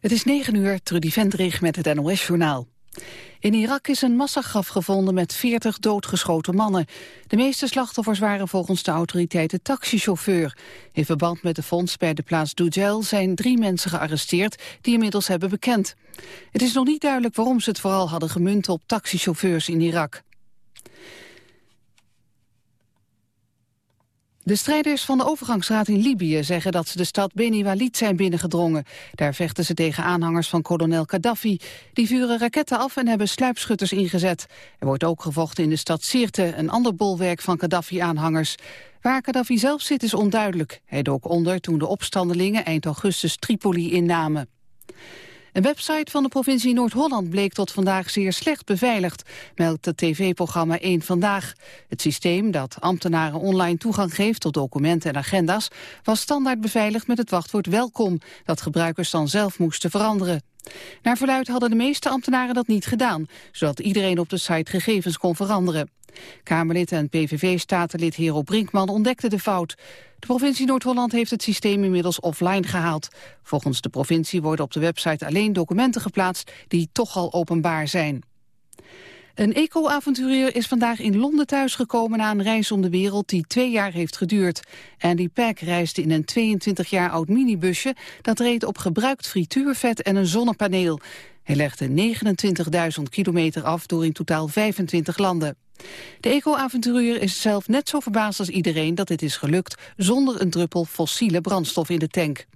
Het is 9 uur, Trudy Vendrig met het NOS-journaal. In Irak is een massagraf gevonden met 40 doodgeschoten mannen. De meeste slachtoffers waren volgens de autoriteiten taxichauffeur. In verband met de fonds bij de plaats Dujel zijn drie mensen gearresteerd... die inmiddels hebben bekend. Het is nog niet duidelijk waarom ze het vooral hadden gemunt op taxichauffeurs in Irak. De strijders van de overgangsraad in Libië zeggen dat ze de stad Beni Walid zijn binnengedrongen. Daar vechten ze tegen aanhangers van kolonel Gaddafi. Die vuren raketten af en hebben sluipschutters ingezet. Er wordt ook gevochten in de stad Sirte, een ander bolwerk van Gaddafi-aanhangers. Waar Gaddafi zelf zit is onduidelijk. Hij dook onder toen de opstandelingen eind augustus Tripoli innamen. Een website van de provincie Noord-Holland bleek tot vandaag zeer slecht beveiligd, meldt het tv-programma 1 Vandaag. Het systeem dat ambtenaren online toegang geeft tot documenten en agenda's was standaard beveiligd met het wachtwoord welkom, dat gebruikers dan zelf moesten veranderen. Naar verluid hadden de meeste ambtenaren dat niet gedaan, zodat iedereen op de site gegevens kon veranderen. Kamerlid en PVV-statenlid Hero Brinkman ontdekte de fout. De provincie Noord-Holland heeft het systeem inmiddels offline gehaald. Volgens de provincie worden op de website alleen documenten geplaatst die toch al openbaar zijn. Een eco-avonturier is vandaag in Londen thuisgekomen na een reis om de wereld die twee jaar heeft geduurd. Andy Pack reisde in een 22 jaar oud minibusje dat reed op gebruikt frituurvet en een zonnepaneel. Hij legde 29.000 kilometer af door in totaal 25 landen. De eco-avonturier is zelf net zo verbaasd als iedereen dat dit is gelukt zonder een druppel fossiele brandstof in de tank.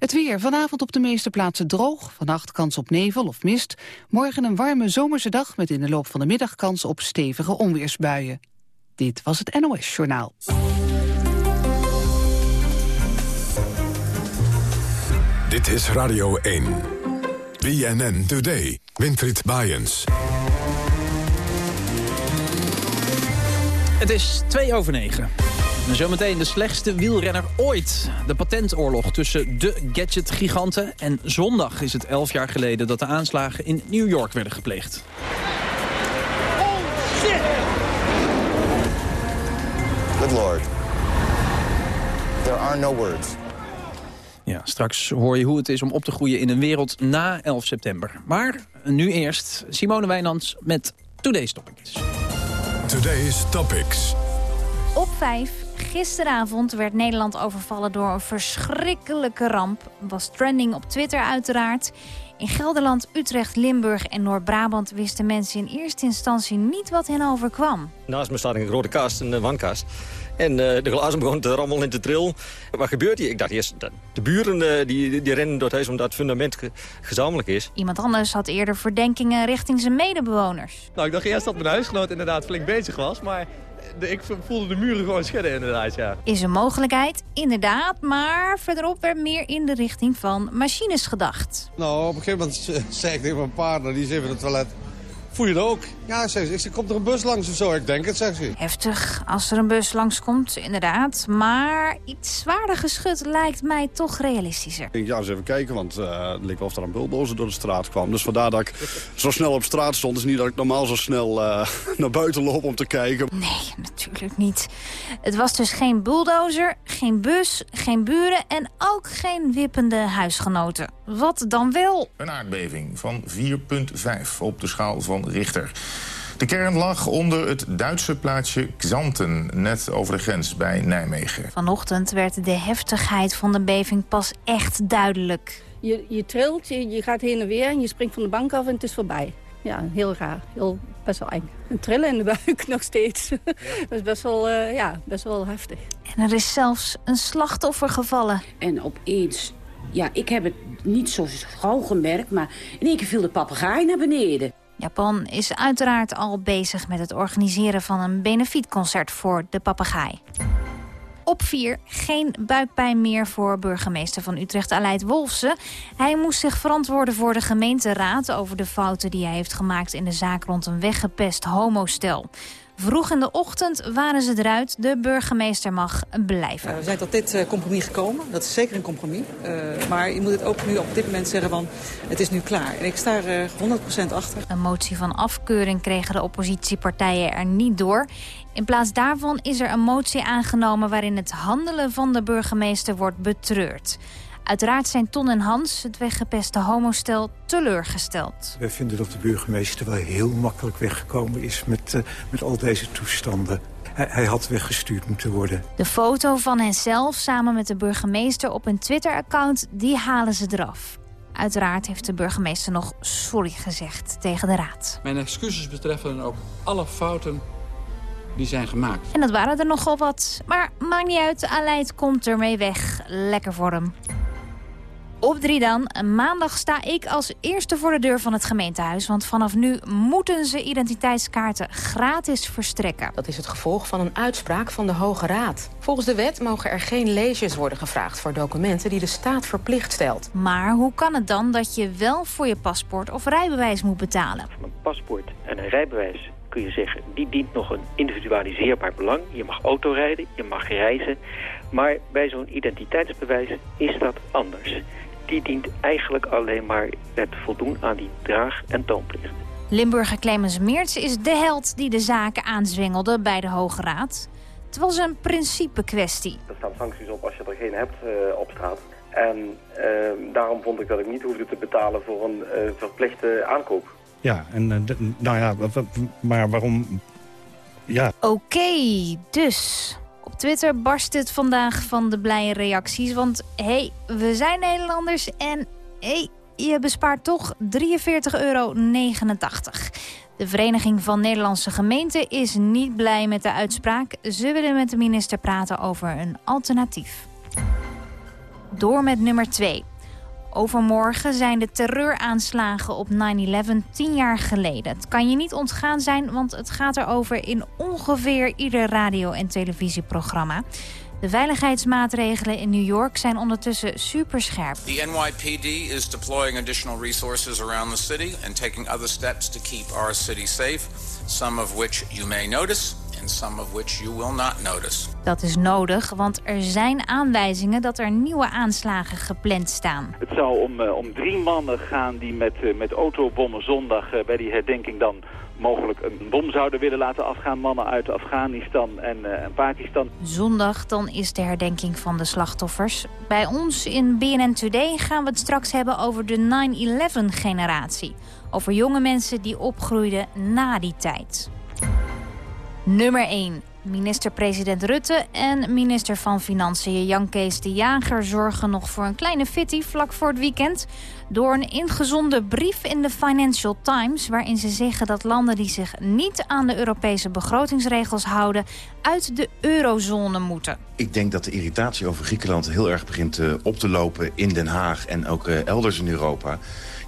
Het weer. Vanavond op de meeste plaatsen droog. Vannacht kans op nevel of mist. Morgen een warme zomerse dag met in de loop van de middag kans op stevige onweersbuien. Dit was het NOS Journaal. Dit is Radio 1. BNN Today. Winfried Bajens. Het is twee over negen. Zometeen de slechtste wielrenner ooit. De patentoorlog tussen de gadget-giganten. En zondag is het elf jaar geleden dat de aanslagen in New York werden gepleegd. Oh, shit! Good lord. There are no words. Ja, straks hoor je hoe het is om op te groeien in een wereld na 11 september. Maar nu eerst Simone Wijnands met Today's Topics. Today's Topics. Op 5. Gisteravond werd Nederland overvallen door een verschrikkelijke ramp. Was trending op Twitter uiteraard. In Gelderland, Utrecht, Limburg en Noord-Brabant wisten mensen in eerste instantie niet wat hen overkwam. Naast me staat een grote kast, een wankast. En uh, de glazen begon te rammelen en te trillen. Wat gebeurt hier? Ik dacht eerst, de buren uh, die, die rennen door het huis omdat het fundament ge gezamenlijk is. Iemand anders had eerder verdenkingen richting zijn medebewoners. Nou, ik dacht eerst dat mijn huisgenoot inderdaad flink bezig was, maar ik voelde de muren gewoon schudden inderdaad, ja. Is een mogelijkheid, inderdaad, maar verderop werd meer in de richting van machines gedacht. Nou, op een gegeven moment zei ik tegen mijn partner, die is even in het toilet... Voel je dat ook? Ja, zeg ze. Komt er een bus langs of zo? Ik denk het, zegt ze. Heftig als er een bus langskomt, inderdaad. Maar iets zwaarder geschud lijkt mij toch realistischer. Ik denk, ja, eens even kijken, want uh, het leek wel of er een bulldozer door de straat kwam. Dus vandaar dat ik zo snel op straat stond. is niet dat ik normaal zo snel uh, naar buiten loop om te kijken. Nee, natuurlijk niet. Het was dus geen bulldozer, geen bus, geen buren en ook geen wippende huisgenoten. Wat dan wel? Een aardbeving van 4,5 op de schaal van Richter. De kern lag onder het Duitse plaatsje Xanten, net over de grens bij Nijmegen. Vanochtend werd de heftigheid van de beving pas echt duidelijk. Je, je trilt, je, je gaat heen en weer en je springt van de bank af en het is voorbij. Ja, heel raar. Heel, best wel eng. Een trillen in de buik nog steeds. dat is best wel, uh, ja, best wel heftig. En er is zelfs een slachtoffer gevallen. En opeens, ja, ik heb het niet zo gauw gemerkt... maar in één keer viel de papegaai naar beneden. Japan is uiteraard al bezig met het organiseren van een benefietconcert voor de papegaai. Op 4. Geen buikpijn meer voor burgemeester van Utrecht, Aleid Wolfsen. Hij moest zich verantwoorden voor de gemeenteraad... over de fouten die hij heeft gemaakt in de zaak rond een weggepest homostel. Vroeg in de ochtend waren ze eruit. De burgemeester mag blijven. we zijn tot dit uh, compromis gekomen. Dat is zeker een compromis. Uh, maar je moet het ook nu op dit moment zeggen van het is nu klaar. En ik sta er 100% achter. Een motie van afkeuring kregen de oppositiepartijen er niet door. In plaats daarvan is er een motie aangenomen waarin het handelen van de burgemeester wordt betreurd. Uiteraard zijn Ton en Hans, het weggepeste homostel, teleurgesteld. Wij vinden dat de burgemeester wel heel makkelijk weggekomen is met, uh, met al deze toestanden. Hij, hij, had weggestuurd moeten worden. De foto van henzelf samen met de burgemeester op een Twitter-account, die halen ze eraf. Uiteraard heeft de burgemeester nog sorry gezegd tegen de raad. Mijn excuses betreffen ook alle fouten die zijn gemaakt. En dat waren er nogal wat. Maar maakt niet uit, Aleid komt ermee weg. Lekker voor hem. Op drie dan. Maandag sta ik als eerste voor de deur van het gemeentehuis. Want vanaf nu moeten ze identiteitskaarten gratis verstrekken. Dat is het gevolg van een uitspraak van de Hoge Raad. Volgens de wet mogen er geen leges worden gevraagd voor documenten die de staat verplicht stelt. Maar hoe kan het dan dat je wel voor je paspoort of rijbewijs moet betalen? Van een paspoort en een rijbewijs kun je zeggen, die dient nog een individualiseerbaar belang. Je mag autorijden, je mag reizen. Maar bij zo'n identiteitsbewijs is dat anders die dient eigenlijk alleen maar het voldoen aan die draag- en toonplicht. Limburger Clemens Meerts is de held die de zaken aanzwengelde bij de Hoge Raad. Het was een principe kwestie. Er staan sancties op als je er geen hebt uh, op straat. En uh, daarom vond ik dat ik niet hoefde te betalen voor een uh, verplichte aankoop. Ja, en nou ja, maar waarom... Ja. Oké, okay, dus op Twitter barst het vandaag van de blije reacties. Want hé, hey, we zijn Nederlanders en hé, hey, je bespaart toch 43,89 euro. De Vereniging van Nederlandse Gemeenten is niet blij met de uitspraak. Ze willen met de minister praten over een alternatief. Door met nummer 2. Overmorgen zijn de terreuraanslagen op 9-11 tien jaar geleden. Het kan je niet ontgaan zijn, want het gaat erover in ongeveer ieder radio- en televisieprogramma. De veiligheidsmaatregelen in New York zijn ondertussen superscherp. The NYPD is deploying additional resources around the city and taking other steps to keep our city safe, some of which you may notice and some of which you will not notice. Dat is nodig, want er zijn aanwijzingen dat er nieuwe aanslagen gepland staan. Het zou om, uh, om drie mannen gaan die met, uh, met autobommen zondag uh, bij die herdenking dan mogelijk een bom zouden willen laten afgaan. Mannen uit Afghanistan en, en Pakistan. Zondag dan is de herdenking van de slachtoffers. Bij ons in BNN Today gaan we het straks hebben over de 9-11-generatie. Over jonge mensen die opgroeiden na die tijd. Nummer 1. Minister-president Rutte en minister van Financiën Jan Kees de Jager zorgen nog voor een kleine fitty vlak voor het weekend. Door een ingezonden brief in de Financial Times waarin ze zeggen dat landen die zich niet aan de Europese begrotingsregels houden uit de eurozone moeten. Ik denk dat de irritatie over Griekenland heel erg begint uh, op te lopen in Den Haag en ook uh, elders in Europa.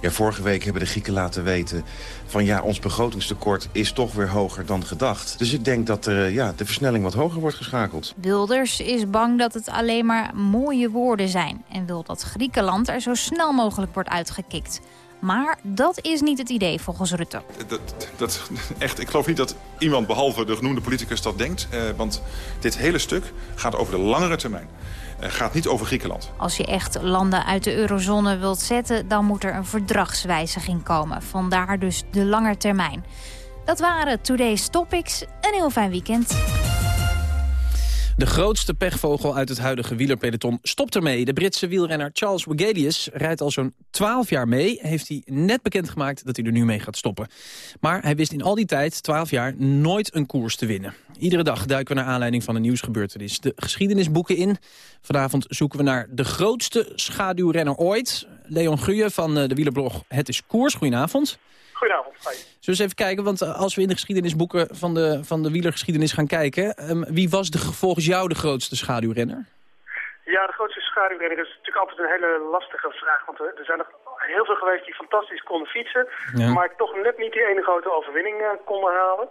Ja, vorige week hebben de Grieken laten weten van ja, ons begrotingstekort is toch weer hoger dan gedacht. Dus ik denk dat er, ja, de versnelling wat hoger wordt geschakeld. Wilders is bang dat het alleen maar mooie woorden zijn... en wil dat Griekenland er zo snel mogelijk wordt uitgekikt. Maar dat is niet het idee volgens Rutte. Dat, dat, echt, ik geloof niet dat iemand behalve de genoemde politicus dat denkt. Eh, want dit hele stuk gaat over de langere termijn. Gaat niet over Griekenland. Als je echt landen uit de eurozone wilt zetten... dan moet er een verdragswijziging komen. Vandaar dus de lange termijn. Dat waren Today's Topics. Een heel fijn weekend. De grootste pechvogel uit het huidige wielerpeloton stopt ermee. De Britse wielrenner Charles Wegelius rijdt al zo'n 12 jaar mee. Heeft hij net bekendgemaakt dat hij er nu mee gaat stoppen. Maar hij wist in al die tijd, 12 jaar, nooit een koers te winnen. Iedere dag duiken we naar aanleiding van een nieuwsgebeurtenis de geschiedenisboeken in. Vanavond zoeken we naar de grootste schaduwrenner ooit. Leon Guye van de wielerblog Het is Koers. Goedenavond. Goedenavond. Hi. Zullen we eens even kijken, want als we in de geschiedenisboeken van de, van de wielergeschiedenis gaan kijken... Um, wie was de, volgens jou de grootste schaduwrenner? Ja, de grootste schaduwrenner is natuurlijk altijd een hele lastige vraag. Want er zijn nog heel veel geweest die fantastisch konden fietsen. Ja. Maar toch net niet die ene grote overwinning uh, konden halen.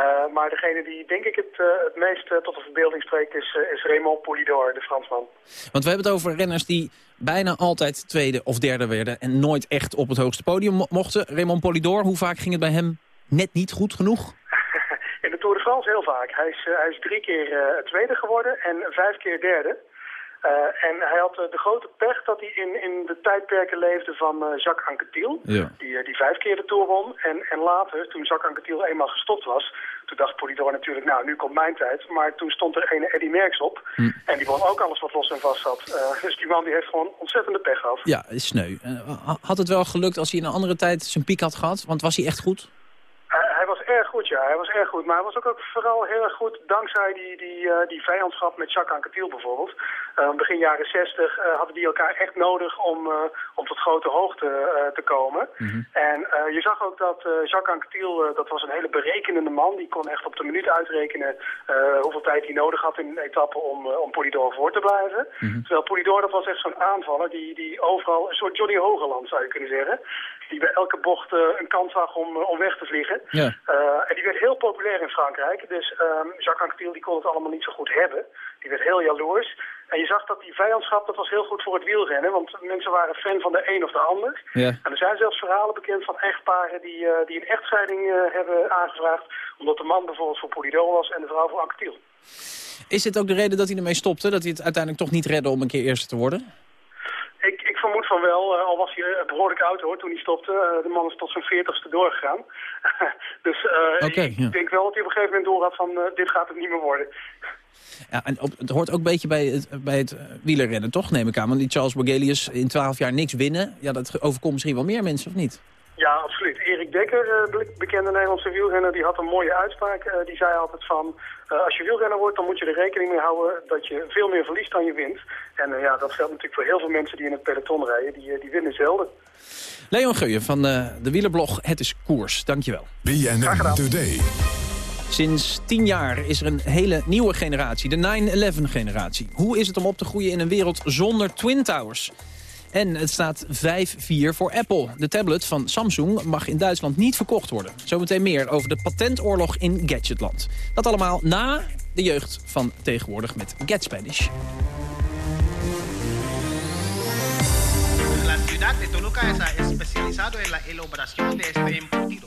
Uh, maar degene die denk ik het, uh, het meest tot de verbeelding spreekt is, is Raymond Poulidor, de Fransman. Want we hebben het over renners die bijna altijd tweede of derde werden... en nooit echt op het hoogste podium mo mochten. Raymond Poulidor, hoe vaak ging het bij hem net niet goed genoeg? In de Tour de France heel vaak. Hij is, hij is drie keer tweede geworden en vijf keer derde. Uh, en hij had uh, de grote pech dat hij in, in de tijdperken leefde van uh, Jacques Anquetil, ja. die, die vijf keer de Tour won. En, en later, toen Jacques Anquetil eenmaal gestopt was, toen dacht Polidor natuurlijk, nou, nu komt mijn tijd. Maar toen stond er een Eddie Merckx op. Hm. En die won ook alles wat los en vast zat. dus die man die heeft gewoon ontzettende pech gehad. Ja, is sneu. had het wel gelukt als hij in een andere tijd zijn piek had gehad? Want was hij echt goed? hij was erg goed, ja. Hij was erg goed. Maar hij was ook, ook vooral heel erg goed dankzij die, die, uh, die vijandschap met Jacques Anquetil bijvoorbeeld. Uh, begin jaren 60 uh, hadden die elkaar echt nodig om, om tot grote hoogte te komen. Mhm. Mm -hmm. En je zag ook dat Jacques Anquetil, dat was een hele berekenende man. Die kon echt op de minuut uitrekenen hoeveel tijd hij nodig had in een etappe om, om Polidor voor te blijven. Mhm. Mm -hmm. Terwijl Polidor, dat was echt zo'n aanvaller die, die overal, een soort Johnny Hogeland zou je kunnen zeggen. Die bij elke bocht een kans zag om, om weg te vliegen. Ja. en die werd heel populair in Frankrijk. Dus um, Jacques Anquetil die kon het allemaal niet zo goed hebben. Die werd heel jaloers. En je zag dat die vijandschap, dat was heel goed voor het wielrennen. Want mensen waren fan van de een of de ander. Ja. En er zijn zelfs verhalen bekend van echtparen die, uh, die een echtscheiding uh, hebben aangevraagd. Omdat de man bijvoorbeeld voor Polidor was en de vrouw voor Anquetil. Is dit ook de reden dat hij ermee stopte? Dat hij het uiteindelijk toch niet redde om een keer eerste te worden? Ik, ik vermoed van wel, uh, al was hij behoorlijk oud hoor toen hij stopte. De man is tot zijn veertigste doorgegaan. dus okay, ik ja. denk wel dat hij op een gegeven moment door had van dit gaat het niet meer worden. Ja, en op, het hoort ook een beetje bij het, bij het wielerrennen, toch, neem ik aan. Want die Charles Borgelius in 12 jaar niks winnen, ja, dat overkomt misschien wel meer mensen, of niet? Ja, absoluut. Erik Dekker, bekende Nederlandse wielrenner, die had een mooie uitspraak. Die zei altijd van, als je wielrenner wordt, dan moet je er rekening mee houden dat je veel meer verliest dan je wint. En ja, dat geldt natuurlijk voor heel veel mensen die in het peloton rijden. Die, die winnen zelden. Leon Geuyen van de wielerblog Het is Koers. Dankjewel. BNN Today. Sinds tien jaar is er een hele nieuwe generatie, de 9-11 generatie. Hoe is het om op te groeien in een wereld zonder Twin Towers? En het staat 5-4 voor Apple. De tablet van Samsung mag in Duitsland niet verkocht worden. Zometeen meer over de patentoorlog in Gadgetland. Dat allemaal na de jeugd van tegenwoordig met Get Spanish. La ciudad de Toluca es especializado en la elaboración de este embutido,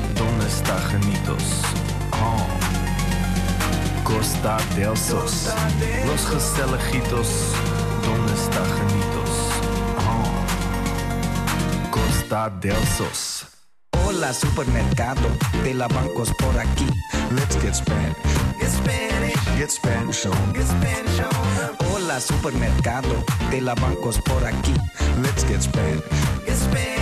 Donde está genitos? Oh. Costa del Sos. Los gezelligitos. Donde está genitos? Oh. Costa del Sos. Hola, supermercado de la bancos por aquí. Let's get Spanish. Get Spanish. Get Spanish on. Get Spanish on. Hola, supermercado de la bancos por aquí. Let's get Spanish. Get Spanish.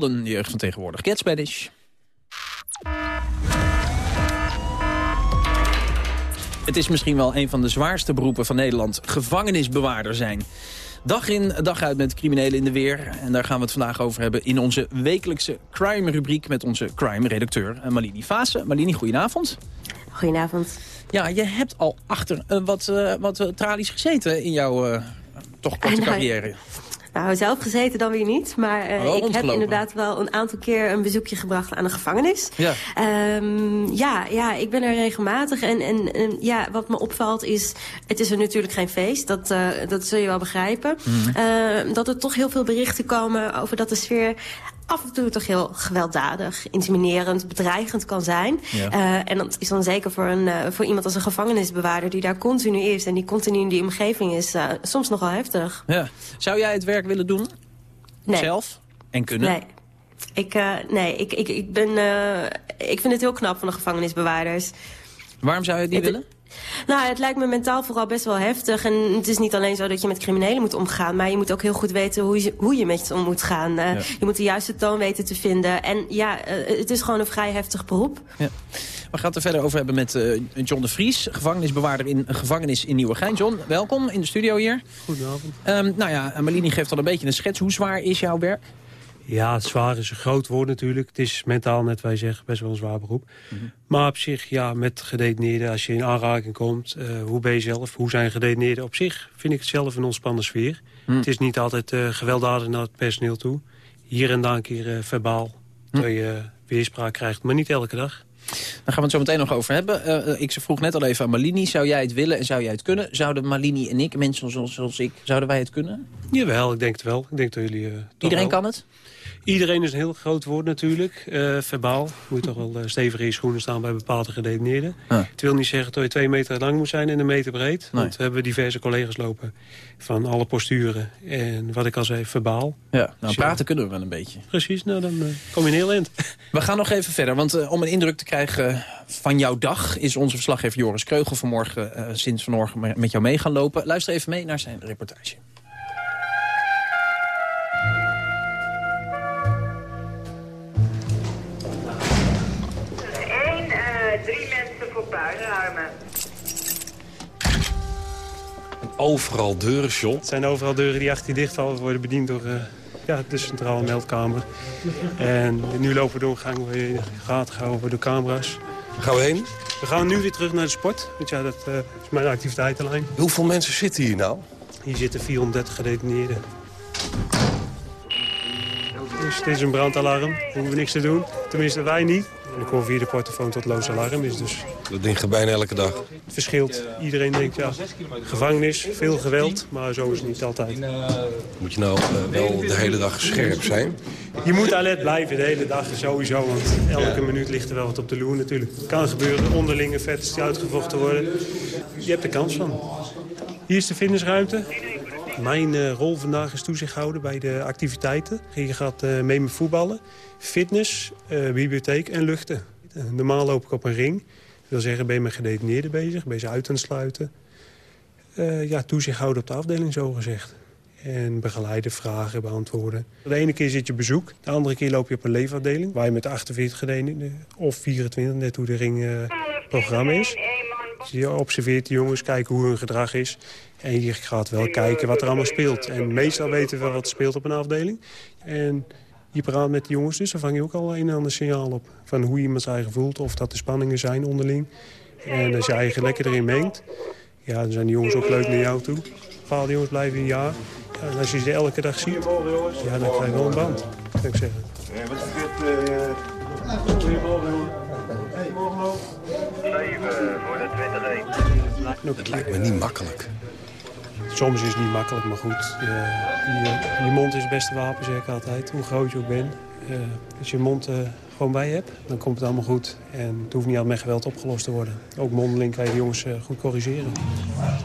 Helden, de jeugd van tegenwoordig. Get Spanish. Het is misschien wel een van de zwaarste beroepen van Nederland. Gevangenisbewaarder zijn. Dag in, dag uit met criminelen in de weer. En daar gaan we het vandaag over hebben in onze wekelijkse crime-rubriek... met onze crime-redacteur eh, Malini Fase. Malini, goedenavond. Goedenavond. Ja, je hebt al achter eh, wat, eh, wat tralies gezeten in jouw toch korte Nou, carrière. Nou, zelf gezeten dan weer niet. Maar eh, wel ik heb inderdaad wel een aantal keer een bezoekje gebracht aan een gevangenis. Ja. Ehm, ja, ja, ik ben er regelmatig. En, en, en ja, wat me opvalt is... Het is er natuurlijk geen feest, dat, eh, dat zul je wel begrijpen. Mhm. Ehm, dat er toch heel veel berichten komen over dat de sfeer af en toe toch heel gewelddadig, intimiderend, bedreigend kan zijn. Ja. Eh, en dat is dan zeker voor, een, eh, voor iemand als een gevangenisbewaarder... die daar continu is en die continu in die omgeving is... eh, soms nogal heftig. Ja. Zou jij het werk willen doen? Nee. Zelf? En kunnen? Nee. Ik, nee, ik, ik, ik, ben, ik vind het heel knap van de gevangenisbewaarders. Waarom zou je het niet Het- willen? Nou, het lijkt me mentaal vooral best wel heftig. En het is niet alleen zo dat je met criminelen moet omgaan... maar je moet ook heel goed weten hoe je, hoe je met ze om moet gaan. Eh, Ja. Je moet de juiste toon weten te vinden. En ja, eh, het is gewoon een vrij heftig beroep. Ja. We gaan het er verder over hebben met eh, John de Vries, gevangenisbewaarder in een gevangenis in Nieuwegein. John, welkom in de studio hier. Goedenavond. Ehm, nou ja, Malini geeft al een beetje een schets. Hoe zwaar is jouw werk? Ja, het zwaar is een groot woord natuurlijk. Het is mentaal, net wij zeggen, best wel een zwaar beroep. Maar op zich, ja, met gedetineerden, als je in aanraking komt... eh, hoe ben je zelf, hoe zijn gedetineerden? Op zich vind ik het zelf een ontspannen sfeer. Het is niet altijd eh, gewelddadig naar het personeel toe. Hier en daar een keer eh, verbaal, dat je weerspraak krijgt. Maar niet elke dag. Daar gaan we het zo meteen nog over hebben. Eh, ik vroeg net al even aan Malini, zou jij het willen en zou jij het kunnen? Zouden Malini en ik, mensen zoals, zoals ik, zouden wij het kunnen? Jawel, ik denk het wel. Ik denk dat jullie... toch Iedereen wel- kan het? Iedereen is een heel groot woord natuurlijk. Eh, verbaal. Moet je toch wel eh, stevig in je schoenen staan bij bepaalde gedetineerden. Het wil niet zeggen dat je twee meter lang moet zijn en een meter breed. Want we hebben diverse collega's lopen van alle posturen. En wat ik al zei, verbaal. Ja, nou Dus ja, praten kunnen we wel een beetje. Precies, nou dan eh, kom je een heel eind. We gaan nog even verder, want om een indruk te krijgen van jouw dag... is onze verslaggever Joris Kreugel vanmorgen sinds vanmorgen me- met jou mee gaan lopen. Luister even mee naar zijn reportage. Overal deuren, John. Het zijn overal deuren die achter je dicht vallen worden bediend door eh, ja, de centrale meldkamer. En nu lopen we door waar je in de gaten gehouden wordt door camera's. Gaan we heen? We gaan nu weer terug naar de sport. Want ja, dat eh, is mijn activiteitenlijn. Hoeveel mensen zitten hier nou? Hier zitten 430 gedetineerden. Dus het is een brandalarm. Daar hoeven we niks te doen. Tenminste, wij niet. En ik hoor via de portofoon tot loos alarm is. Dus Dat ding gaat bijna elke dag. het verschilt. Iedereen denkt, ja, gevangenis, veel geweld. Maar zo is het niet altijd. Moet je nou eh, wel de hele dag scherp zijn? Je moet alert blijven de hele dag sowieso. Want elke minuut ligt er wel wat op de loer natuurlijk. Het kan gebeuren, onderlinge vetters die uitgevochten worden. Je hebt er kans van. Hier is de fitnessruimte. Mijn eh, rol vandaag is toezicht houden bij de activiteiten. Je gaat eh, mee met voetballen, fitness, eh, bibliotheek en luchten. Normaal loop ik op een ring. Dat wil zeggen, ben je met gedetineerden bezig, ben je ze uit aan het sluiten. Ja, toezicht houden op de afdeling, zo gezegd. En begeleiden, vragen, beantwoorden. De ene keer zit je bezoek, de andere keer loop je op een leefafdeling... waar je met 48 gedetineerden of 24, net hoe de ringprogramma is. Dus je observeert de jongens, kijken hoe hun gedrag is. En je gaat wel kijken wat er allemaal speelt. En meestal weten we wel wat er speelt op een afdeling. En je praat met de jongens, dus dan vang je ook al een en ander signaal op. Van hoe iemand zich eigen voelt, of dat er spanningen zijn onderling. En als je eigen lekker erin mengt, ja, dan zijn die jongens ook leuk naar jou toe. bepaalde jongens blijven een jaar. Ja, en als je ze elke dag ziet, ja, dan krijg je wel een band, zou ik zeggen. wat vergeet... voor de 20 Het lijkt me niet makkelijk. Soms is het niet makkelijk, maar goed. Je, je, je mond is het beste wapen, zeg ik altijd. Hoe groot je ook bent. Eh, als je je mond eh, gewoon bij hebt, dan komt het allemaal goed. En het hoeft niet altijd met geweld opgelost te worden. Ook mondeling kan je de jongens eh, goed corrigeren.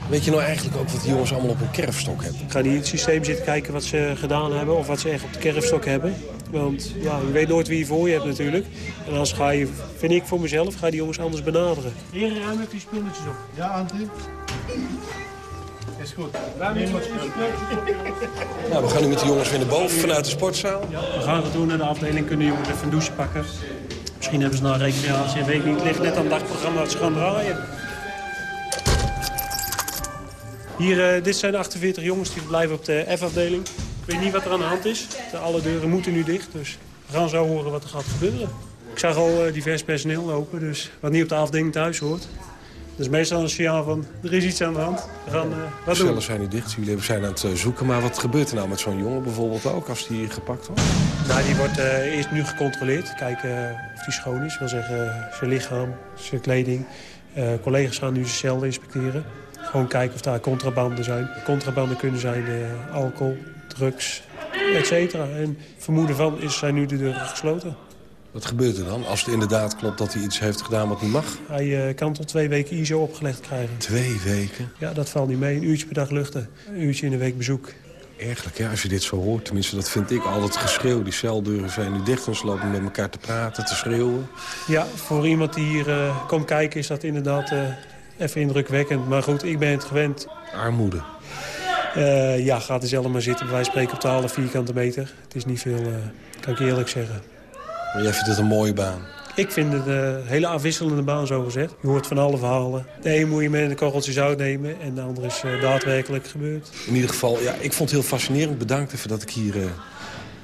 Weet je nou eigenlijk ook wat die jongens allemaal op een kerfstok hebben? Ik ga niet in het systeem zitten kijken wat ze gedaan hebben of wat ze echt op de kerfstok hebben. Want ja, je weet nooit wie je voor je hebt natuurlijk. En als ga je, vind ik voor mezelf, ga je die jongens anders benaderen. Hier, ruim even die spulletjes op. Ja, Antti? Is goed. Nou, we gaan nu met de jongens weer naar boven vanuit de sportzaal. We gaan het doen naar de afdeling, kunnen de jongens even een douche pakken. Misschien hebben ze nou recreatie, weet ik niet. Het ligt net aan het dagprogramma dat ze gaan draaien. Hier, eh, dit zijn de 48 jongens die verblijven op de F-afdeling. Ik weet niet wat er aan de hand is. De, alle deuren moeten nu dicht, dus we gaan zo horen wat er gaat gebeuren. Ik zag al eh, divers personeel lopen, dus wat niet op de afdeling thuis hoort. Dat is meestal een signaal van, er is iets aan de hand. We gaan eh, De wat doen. cellen zijn nu dicht, jullie zijn aan het eh, zoeken. Maar wat gebeurt er nou met zo'n jongen bijvoorbeeld ook als die gepakt wordt? Nou, die wordt eh, eerst nu gecontroleerd. Kijken of die schoon is. wil zeggen zijn lichaam, zijn kleding. Collega's gaan nu zijn cel inspecteren. Gewoon kijken of daar contrabanden zijn. Contrabanden kunnen zijn alcohol, drugs, et cetera. En vermoeden van is, zijn nu de deuren gesloten. Wat gebeurt er dan als het inderdaad klopt dat hij iets heeft gedaan wat niet mag? Hij eh, kan tot twee weken ISO opgelegd krijgen. Twee weken? Ja, dat valt niet mee. Een uurtje per dag luchten. Een uurtje in de week bezoek. Ergelijk, hè, als je dit zo hoort. Tenminste, dat vind ik al het geschreeuw. Die celdeuren zijn nu dicht en ze lopen met elkaar te praten, te schreeuwen. Ja, voor iemand die hier eh, komt kijken is dat inderdaad eh, even indrukwekkend. Maar goed, ik ben het gewend. Armoede. Ja, gaat er zelf maar zitten. Wij spreken op 12 vierkante meter. Het is niet veel, kan ik eerlijk zeggen. Maar jij vindt het een mooie baan. Ik vind het een hele afwisselende baan, zo gezegd. Je hoort van alle verhalen. De een moet je met een korreltje zout nemen en de andere is eh, daadwerkelijk gebeurd. In ieder geval, ja, ik vond het heel fascinerend. Bedankt even dat ik hier eh,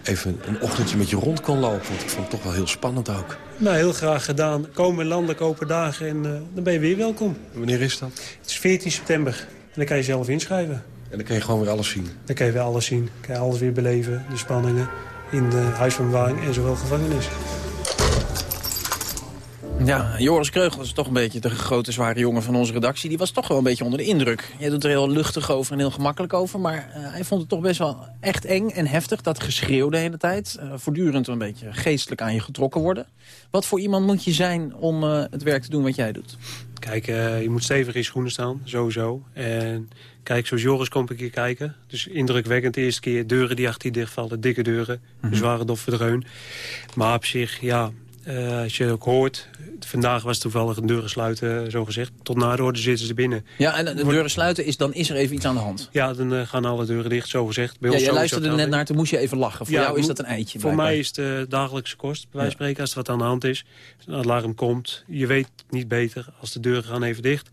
even een ochtendje met je rond kon lopen. Want ik vond het toch wel heel spannend ook. Nou, heel graag gedaan. Komen landelijk open dagen en eh, dan ben je weer welkom. Wanneer is dat? Het is 14 september en dan kan je zelf inschrijven. En dan kan je gewoon weer alles zien. Dan kan je weer alles zien. kan je alles weer beleven. De spanningen in de huis van bewaring en zowel gevangenis. Ja, Joris Kreugel was toch een beetje de grote zware jongen van onze redactie. Die was toch wel een beetje onder de indruk. Jij doet er heel luchtig over en heel gemakkelijk over. Maar eh, hij vond het toch best wel echt eng en heftig. Dat geschreeuw de hele tijd. Eh, voortdurend een beetje geestelijk aan je getrokken worden. Wat voor iemand moet je zijn om eh, het werk te doen wat jij doet? Kijk, je moet stevig in je schoenen staan, sowieso. En kijk, zoals Joris komt een keer kijken. Dus indrukwekkend de eerste keer. Deuren die achter je dichtvallen, dikke deuren. Een zware doffe dreun. Maar op zich, ja, eh, als je ook hoort... Vandaag was toevallig een deuren sluiten, zo gezegd. Tot na de orde zitten ze binnen. Ja, en de deuren sluiten is dan is er even iets aan de hand. Ja, dan eh, gaan alle deuren dicht, zo gezegd. Bij Ja, ons jij luisterde net naar, toen moest je even lachen. Voor Ja, jou is dat een eitje. Voor blijkbaar. mij is het eh, dagelijkse kost. Bij wijze van spreken, als er wat aan de hand is. Als een alarm komt. Je weet niet beter als de deuren gaan even dicht.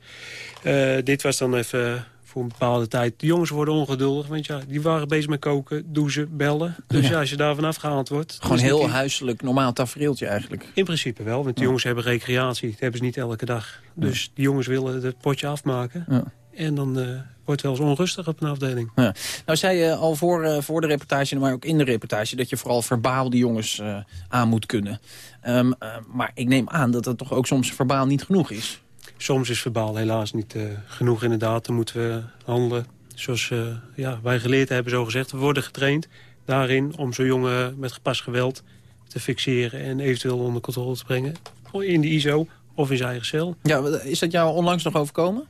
Eh, dit was dan even voor een bepaalde tijd. De jongens worden ongeduldig. Want ja, die waren bezig met koken, douchen, bellen. Dus ja, als je daar vanaf gehaald wordt... Gewoon heel huiselijk, normaal tafereeltje eigenlijk. In principe wel, want de jongens hebben recreatie. Dat hebben ze niet elke dag. Dus die jongens willen het potje afmaken. Ja. En dan eh, wordt het wel eens onrustig op een afdeling. Ja. Nou zei je al voor, eh, voor de reportage, maar ook in de reportage... dat je vooral verbaal die jongens eh, aan moet kunnen. Ehm, eh, maar ik neem aan dat het toch ook soms verbaal niet genoeg is. Soms is verbaal helaas niet eh, genoeg inderdaad. Dan moeten we handelen zoals eh, ja, wij geleerd hebben, zo gezegd. We worden getraind daarin om zo'n jongen met gepast geweld te fixeren... en eventueel onder controle te brengen. In de ISO of in zijn eigen cel. Ja, is dat jou onlangs nog overkomen?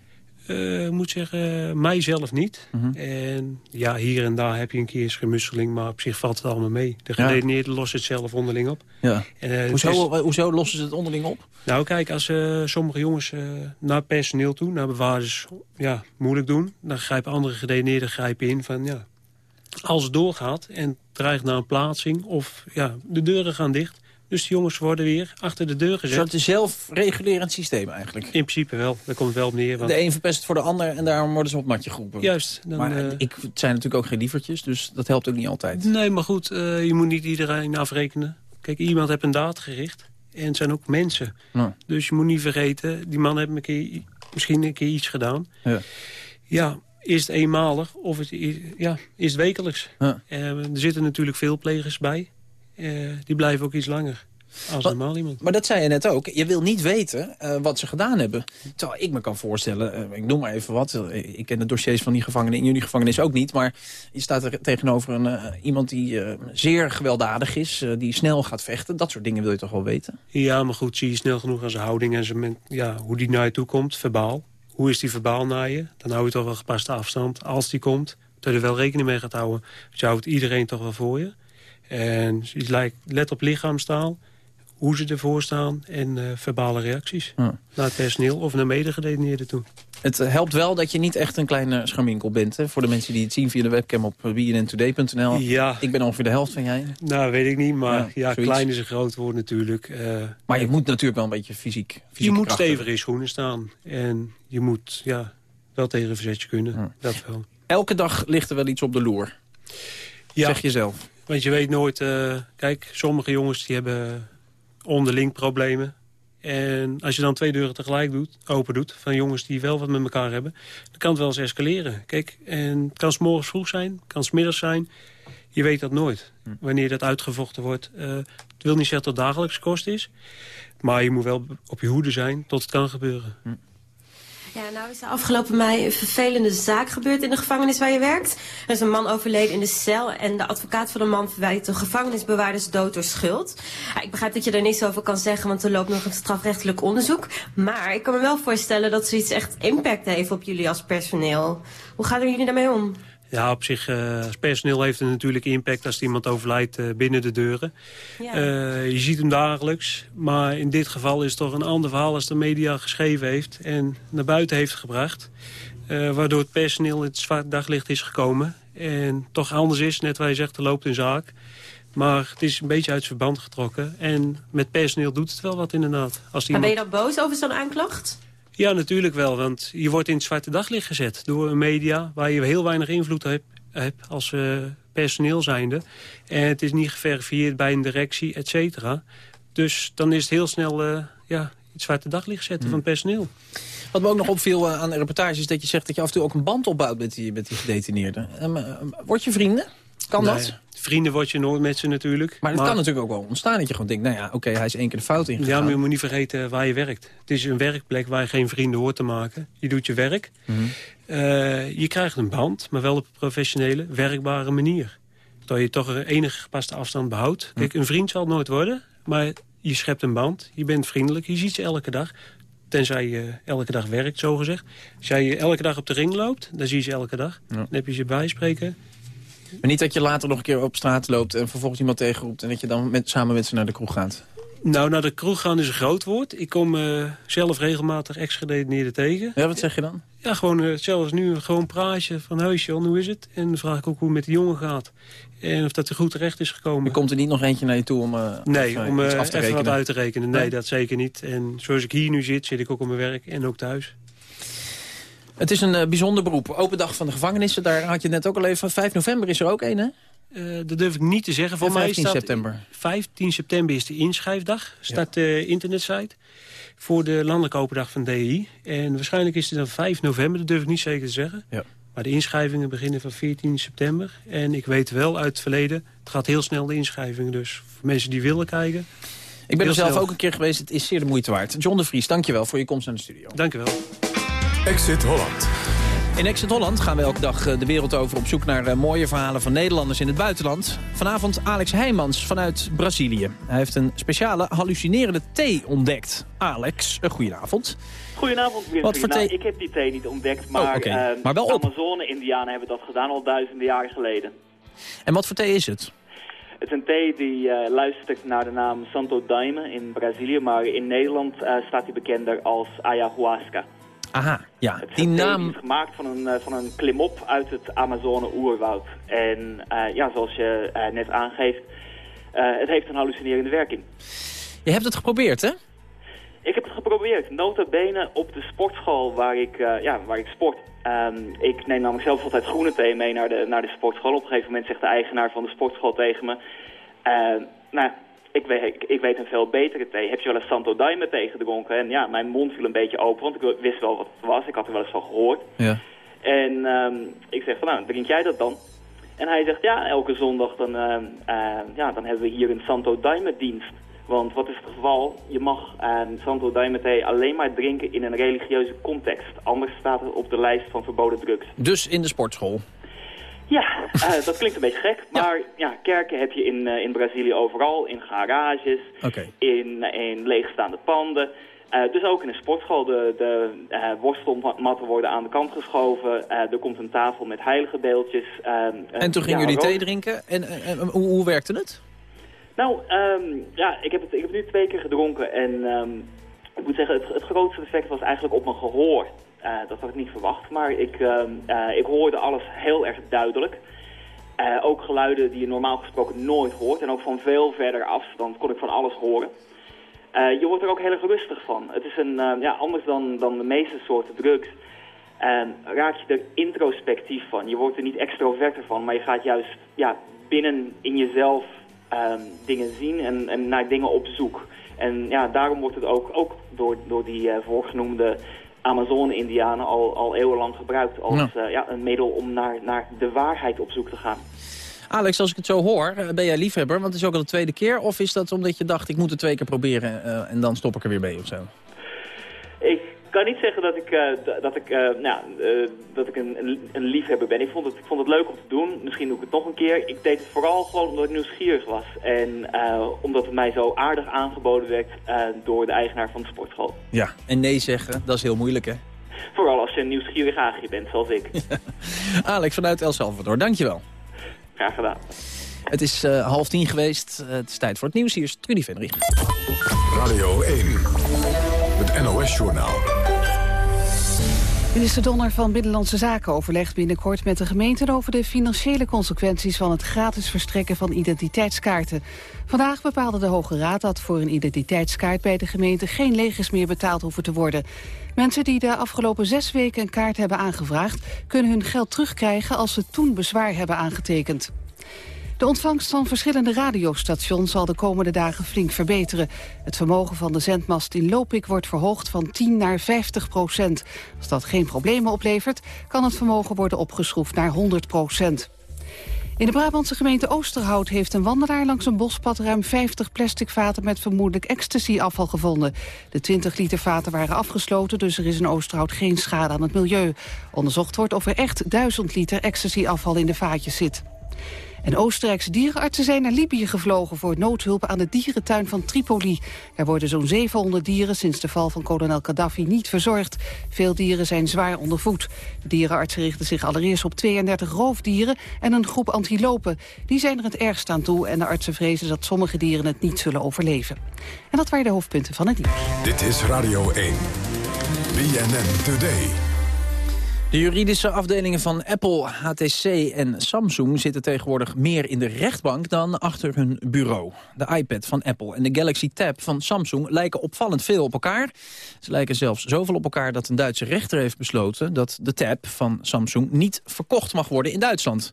Eh, Ik moet zeggen, mij zelf niet. Mhm. En ja, hier en daar heb je een keer schermutseling... maar op zich valt het allemaal mee. De Ja. gedetineerden lossen het zelf onderling op. Ja. En, eh, Hoezo, is- hoezo lossen ze het onderling op? nou, kijk, als eh, sommige jongens naar personeel toe, naar bewaarders, ja, moeilijk doen... dan grijpen andere gedetineerden grijpen in van, ja... als het doorgaat en dreigt naar een plaatsing of ja, de deuren gaan dicht... dus de jongens worden weer achter de deur Een gezet. soort zelfregulerend systeem eigenlijk. In principe wel, daar komt wel op neer. Want... De een verpest het voor de ander en daarom worden ze op matje geroepen. Juist. Dan, maar eh, ik, het zijn natuurlijk ook geen lievertjes, dus dat helpt ook niet altijd. Nee, maar goed, eh, je moet niet iedereen afrekenen. Kijk, iemand heeft een daad gericht en het zijn ook mensen. Ja. Dus je moet niet vergeten, die man heeft een keer, misschien een keer iets gedaan. Ja. Ja, is het eenmalig of het, ja, is het wekelijks. Ja. Eh, er zitten natuurlijk veel plegers bij. Eh, die blijven ook iets langer als normaal iemand. Maar dat zei je net ook. Je wil niet weten eh, wat ze gedaan hebben. Terwijl ik me kan voorstellen, eh, ik noem maar even wat. ik ken de dossiers van die gevangenen in jullie gevangenis ook niet. Maar je staat er tegenover een, iemand die zeer gewelddadig is. die snel gaat vechten. Dat soort dingen wil je toch wel weten? Ja, maar goed, zie je snel genoeg aan zijn houding en zijn, ja, hoe die naar je toe komt, verbaal. Hoe is die verbaal naar je? Dan hou je toch wel gepaste afstand. Als die komt, dat je er wel rekening mee gaat houden. Want je houdt iedereen toch wel voor je. En je lijkt- let op lichaamstaal, hoe ze ervoor staan en eh, verbale reacties. Ja. Naar het personeel of naar medegedetineerden toe. Het eh, helpt wel dat je niet echt een kleine scharminkel bent. Hè? Voor de mensen die het zien via de webcam op bnntoday.nl. Ja. Ik ben ongeveer de helft van jij. Nou, weet ik niet, maar Ja, klein is een groot woord natuurlijk. Eh, Maar je moet natuurlijk wel een beetje fysiek, je moet stevig in schoenen staan. En je moet ja, wel tegen een verzetje kunnen. Dat wel. Elke dag ligt er wel iets op de loer. Ja. Zeg je zelf. Want je weet nooit... eh, kijk, sommige jongens die hebben onderling problemen. En als je dan twee deuren tegelijk doet, open doet... van jongens die wel wat met elkaar hebben... dan kan het wel eens escaleren. Kijk, en het kan 's morgens vroeg zijn, het kan 's middags zijn. Je weet dat nooit, wanneer dat uitgevochten wordt. Eh, het wil niet zeggen dat het dagelijks kost is... maar je moet wel op je hoede zijn tot het kan gebeuren. Ja, nou is er afgelopen mei een vervelende zaak gebeurd in de gevangenis waar je werkt. Er is een man overleden in de cel en de advocaat van de man verwijt de gevangenisbewaarders dood door schuld. Ik begrijp dat je er niets over kan zeggen, want er loopt nog een strafrechtelijk onderzoek. Maar ik kan me wel voorstellen dat zoiets echt impact heeft op jullie als personeel. Hoe gaan jullie daarmee om? Ja, op zich, eh, als personeel heeft het natuurlijk impact als iemand overlijdt eh, binnen de deuren. Ja. Eh, je ziet hem dagelijks, maar in dit geval is het toch een ander verhaal als de media geschreven heeft en naar buiten heeft gebracht. Waardoor het personeel in het zwart daglicht is gekomen. En toch anders is, net waar je zegt, er loopt een zaak. Maar het is een beetje uit verband getrokken. En met personeel doet het wel wat inderdaad. Als Maar ben je dan boos over zo'n aanklacht? Ja, natuurlijk wel. Want je wordt in het zwarte daglicht gezet door een media... waar je heel weinig invloed hebt, hebt als eh, personeel zijnde. En het is niet geverifieerd bij een directie, et cetera. Dus dan is het heel snel eh, ja, het zwarte daglicht zetten van het personeel. Wat me ook nog opviel eh, aan de reportage is dat je zegt dat je af en toe ook een band opbouwt met die, met die gedetineerden. Eh, word je vrienden? Kan Nee, dat? Vrienden word je nooit met ze natuurlijk. Maar het kan natuurlijk ook wel ontstaan dat je gewoon denkt, nou ja, oké, hij is één keer de fout Ja, ingegaan. maar je moet niet vergeten waar je werkt. Het is een werkplek waar je geen vrienden hoort te maken. Je doet je werk. Mhm. Eh, je krijgt een band, maar wel op een professionele, werkbare manier. Dat je toch een enige gepaste afstand behoudt. Kijk, een vriend zal het nooit worden, maar je schept een band. Je bent vriendelijk, je ziet ze elke dag. Tenzij je elke dag werkt, zogezegd. Als jij elke dag op de ring loopt, dan zie je ze elke dag. Dan heb je ze bijspreken. Maar niet dat je later nog een keer op straat loopt en vervolgens iemand tegenroept... en dat je dan met, samen met ze naar de kroeg gaat. Nou, naar de kroeg gaan is een groot woord. Ik kom eh, zelf regelmatig ex-gedetineerden tegen. Ja, wat zeg je dan? Ja, gewoon uh, zelfs nu gewoon praatje van... John, hoe is het? En dan vraag ik ook hoe het met de jongen gaat. En of dat er goed terecht is gekomen. Er komt er niet nog eentje naar je toe om, uh, nee, of, om iets af te even rekenen? wat uit te rekenen. Nee, Nee? dat zeker niet. En zoals ik hier nu zit, zit ik ook op mijn werk en ook thuis. Het is een uh, bijzonder beroep. Open dag van de gevangenissen, daar had je net ook al even. 5 november is er ook een, hè? Uh, dat durf ik niet te zeggen. Voor Ja, mij 15 staat, september. 15 september is de inschrijfdag. Staat de internetsite voor de landelijke open dag van DI. En waarschijnlijk is het dan 5 november, dat durf ik niet zeker te zeggen. Ja. Maar de inschrijvingen beginnen van 14 september. En ik weet wel uit het verleden, het gaat heel snel de inschrijvingen. Dus voor mensen die willen kijken... Ik ben er zelf snel. ook een keer geweest. Het is zeer de moeite waard. John de Vries, dankjewel voor je komst naar de studio. Dankjewel. Exit Holland. In Exit Holland gaan we elke dag eh, de wereld over op zoek naar uh, mooie verhalen van Nederlanders in het buitenland. Vanavond Alex Heijmans vanuit Brazilië. Hij heeft een speciale hallucinerende thee ontdekt. Alex, een goedenavond. Goedenavond, Winfried. Wat voor nou, thee- ik heb die thee niet ontdekt, maar, Oh, oké. uh, Maar wel de op. Amazone-Indianen hebben dat gedaan al duizenden jaren geleden. En wat voor thee is het? Het is een thee die uh, luistert naar de naam Santo Daime in Brazilië, maar in Nederland uh, staat hij bekender als ayahuasca. Aha, ja. Het Die naam... is gemaakt van een, uh, van een klimop uit het Amazone-oerwoud. En uh, ja, zoals je uh, net aangeeft, het heeft een hallucinerende werking. Je hebt het geprobeerd, hè? Ik heb het geprobeerd. Nota bene op de sportschool waar ik, uh, ja, waar ik sport. Um, ik neem namelijk zelf altijd groene thee mee naar de, naar de sportschool. Op een gegeven moment zegt de eigenaar van de sportschool tegen me... Uh, nou, ik weet, ik, ik weet een veel betere thee. Heb je wel eens Santo Daime thee gedronken? En ja, mijn mond viel een beetje open, want ik wist wel wat het was. Ik had er wel eens van gehoord. Ja. En ehm, ik zeg van, nou, drink jij dat dan? En hij zegt, ja, elke zondag dan, ehm, eh, ja, dan hebben we hier een Santo Daime dienst. Want wat is het geval? Je mag ehm, Santo Daime thee alleen maar drinken in een religieuze context. Anders staat het op de lijst van verboden drugs. Dus in de sportschool? Ja, eh, dat klinkt een beetje gek. Maar ja, kerken heb je in, eh, in Brazilië overal. In garages, in, in leegstaande panden. Eh, dus ook in een sportschool. De, de worstelmatten worden aan de kant geschoven. Er komt een tafel met heilige beeldjes. ehm, En toen gingen ja, jullie thee drinken. En, hoe, hoe werkte het? Nou, ehm, ja, ik heb, het, ik heb het nu twee keer gedronken. En ehm, ik moet zeggen, het, het grootste effect was eigenlijk op mijn gehoor. Eh, dat had ik niet verwacht. Maar ik, ehm, eh, ik hoorde alles heel erg duidelijk. Eh, ook geluiden die je normaal gesproken nooit hoort. En ook van veel verder afstand kon ik van alles horen. Je wordt er ook heel erg rustig van. Het is een, ja, anders dan, dan de meeste soorten drugs. En raak je er introspectief van. Je wordt er niet extroverter van, maar je gaat juist ja, binnen in jezelf ehm, dingen zien en, en naar dingen op zoek. En ja, daarom wordt het ook, ook door, door die voorgenoemde Amazone-Indianen al, al eeuwenlang gebruikt als Ja. eh, ja, een middel om naar, naar de waarheid op zoek te gaan. Alex, als ik het zo hoor, eh, ben jij liefhebber? Want het is ook al de tweede keer. Of is dat omdat je dacht, ik moet het twee keer proberen eh, en dan stop ik er weer mee of zo? Ik kan niet zeggen dat ik, eh, dat ik, eh, nou, eh, dat ik een, een, liefhebber ben. Ik vond, het, ik vond het leuk om te doen. Misschien doe ik het nog een keer. Ik deed het vooral gewoon omdat ik nieuwsgierig was. En eh, omdat het mij zo aardig aangeboden werd eh, door de eigenaar van de sportschool. Ja, en nee zeggen, dat is heel moeilijk hè? Vooral als je een nieuwsgierig aagje bent, zoals ik. Alex vanuit El Salvador, dankjewel. Graag gedaan. Het is eh, half tien geweest. Het is tijd voor het nieuws. Hier is Trudy Venrich. Radio 1, het NOS-journaal. Minister Donner van Binnenlandse Zaken overlegt binnenkort met de gemeenten over de financiële consequenties van het gratis verstrekken van identiteitskaarten. Vandaag bepaalde de Hoge Raad dat voor een identiteitskaart bij de gemeente geen legers meer betaald hoeven te worden. Mensen die de afgelopen zes weken een kaart hebben aangevraagd kunnen hun geld terugkrijgen als ze toen bezwaar hebben aangetekend. De ontvangst van verschillende radiostations zal de komende dagen flink verbeteren. Het vermogen van de zendmast in Lopik wordt verhoogd van 10 naar 50 procent. Als dat geen problemen oplevert, kan het vermogen worden opgeschroefd naar 100 procent. In de Brabantse gemeente Oosterhout heeft een wandelaar langs een bospad ruim 50 plastic vaten met vermoedelijk ecstasy-afval gevonden. De 20 liter vaten waren afgesloten, dus er is in Oosterhout geen schade aan het milieu. Onderzocht wordt of er echt 1000 liter ecstasy-afval in de vaatjes zit. En Oostenrijkse dierenartsen zijn naar Libië gevlogen... voor noodhulp aan de dierentuin van Tripoli. Er worden zo'n 700 dieren sinds de val van kolonel Gaddafi niet verzorgd. Veel dieren zijn zwaar ondervoed. De dierenartsen richten zich allereerst op 32 roofdieren... en een groep antilopen. Die zijn er het ergst aan toe... en de artsen vrezen dat sommige dieren het niet zullen overleven. En dat waren de hoofdpunten van het nieuws. Dit is Radio 1, BNN Today. De juridische afdelingen van Apple, HTC en Samsung zitten tegenwoordig meer in de rechtbank dan achter hun bureau. De iPad van Apple en de Galaxy Tab van Samsung lijken opvallend veel op elkaar. Ze lijken zelfs zoveel op elkaar dat een Duitse rechter heeft besloten dat de Tab van Samsung niet verkocht mag worden in Duitsland.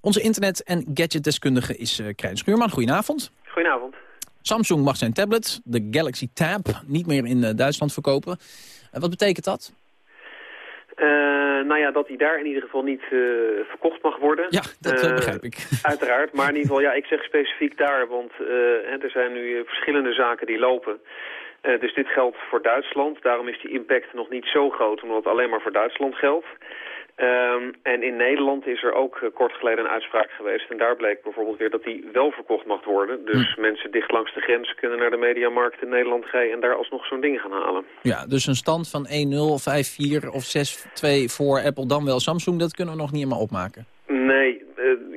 Onze internet- en gadgetdeskundige is uh, Krijn Schuurman. Goedenavond. Goedenavond. Samsung mag zijn tablet, de Galaxy Tab, niet meer in uh, Duitsland verkopen. Wat betekent dat? Uh, nou ja, dat hij daar in ieder geval niet uh, verkocht mag worden. Ja, dat uh, begrijp ik. Uiteraard, maar in ieder geval, ja, ik zeg specifiek daar, want er zijn nu verschillende zaken die lopen. dus dit geldt voor Duitsland, daarom is die impact nog niet zo groot, omdat het alleen maar voor Duitsland geldt. Um, en in Nederland is er ook uh, kort geleden een uitspraak geweest. En daar bleek bijvoorbeeld weer dat die wel verkocht mag worden. Dus hm. mensen dicht langs de grens kunnen naar de mediamarkt in Nederland gaan... en daar alsnog zo'n ding gaan halen. Ja, dus een stand van 1-0, 5-4 of 6-2 voor Apple, dan wel Samsung... dat kunnen we nog niet helemaal opmaken. Nee,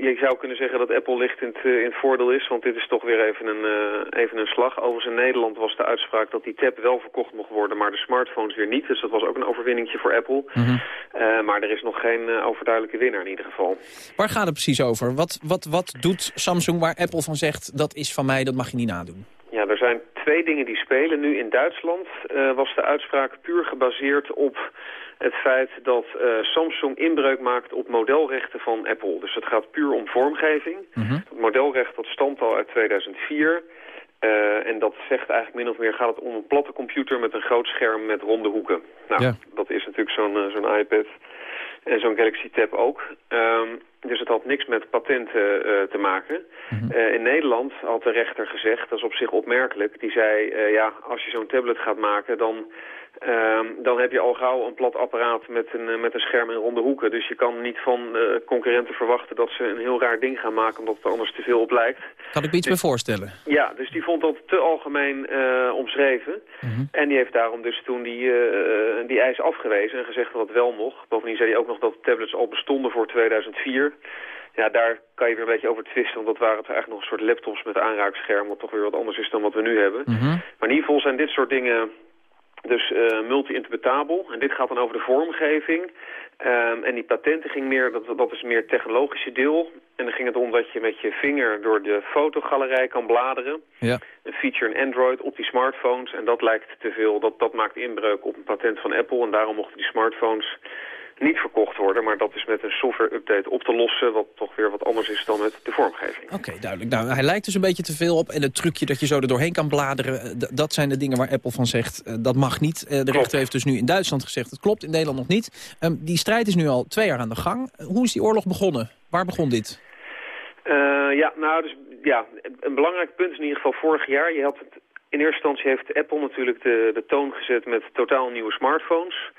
je zou kunnen zeggen dat Apple licht in het, uh, in het voordeel is, want dit is toch weer even een, uh, even een slag. Overigens in Nederland was de uitspraak dat die tab wel verkocht mocht worden, maar de smartphones weer niet. Dus dat was ook een overwinningje voor Apple. Mm -hmm. maar er is nog geen overduidelijke winnaar in ieder geval. Waar gaat het precies over? Wat, wat, wat doet Samsung waar Apple van zegt, dat is van mij, dat mag je niet nadoen? Ja, er zijn twee dingen die spelen. Nu in Duitsland was de uitspraak puur gebaseerd op het feit dat uh, Samsung inbreuk maakt op modelrechten van Apple. Dus het gaat puur om vormgeving. Mm -hmm. Het modelrecht dat stamt al uit 2004. Uh, en dat zegt eigenlijk min of meer gaat het om een platte computer met een groot scherm met ronde hoeken. Nou, ja. dat is natuurlijk zo'n uh, zo'n iPad. En zo'n Galaxy Tab ook. Ehm, dus het had niks met patenten eh, te maken. Eh, in Nederland had de rechter gezegd, dat is op zich opmerkelijk... die zei, eh, ja, als je zo'n tablet gaat maken... dan Ehm, dan heb je al gauw een plat apparaat met een, eh, met een scherm en ronde hoeken. Dus je kan niet van eh, concurrenten verwachten dat ze een heel raar ding gaan maken... omdat het er anders te veel op lijkt. Kan ik me iets bij voorstellen? Ja, dus die vond dat te algemeen eh, omschreven. Mhm. En die heeft daarom dus toen die, die eis afgewezen en gezegd dat het wel mocht. Bovendien zei hij ook nog dat tablets al bestonden voor 2004... Ja, daar kan je weer een beetje over twisten, want dat waren het eigenlijk nog een soort laptops met aanraakscherm, wat toch weer wat anders is dan wat we nu hebben. Mhm. Maar in ieder geval zijn dit soort dingen dus uh, multi-interpretabel. En dit gaat dan over de vormgeving. Um, en die patenten ging meer, dat, dat is meer het technologische deel. En dan ging het om dat je met je vinger door de fotogalerij kan bladeren. Ja. Een feature in Android op die smartphones. En dat lijkt te veel, dat, dat maakt inbreuk op een patent van Apple. En daarom mochten die smartphones niet verkocht worden. Maar dat is met een software-update op te lossen... wat toch weer wat anders is dan met de vormgeving. Oké, duidelijk. Nou, hij lijkt dus een beetje te veel op. En het trucje dat je zo er doorheen kan bladeren... eh, dat zijn de dingen waar Apple van zegt, uh, dat mag niet. Uh, de rechter heeft dus nu in Duitsland gezegd, het klopt in Nederland nog niet. Um, die strijd is nu al twee jaar aan de gang. hoe is die oorlog begonnen? Waar begon dit? ja, nou, dus, ja, een belangrijk punt is in ieder geval vorig jaar. Je had het, in eerste instantie heeft Apple natuurlijk de, de toon gezet met totaal nieuwe smartphones...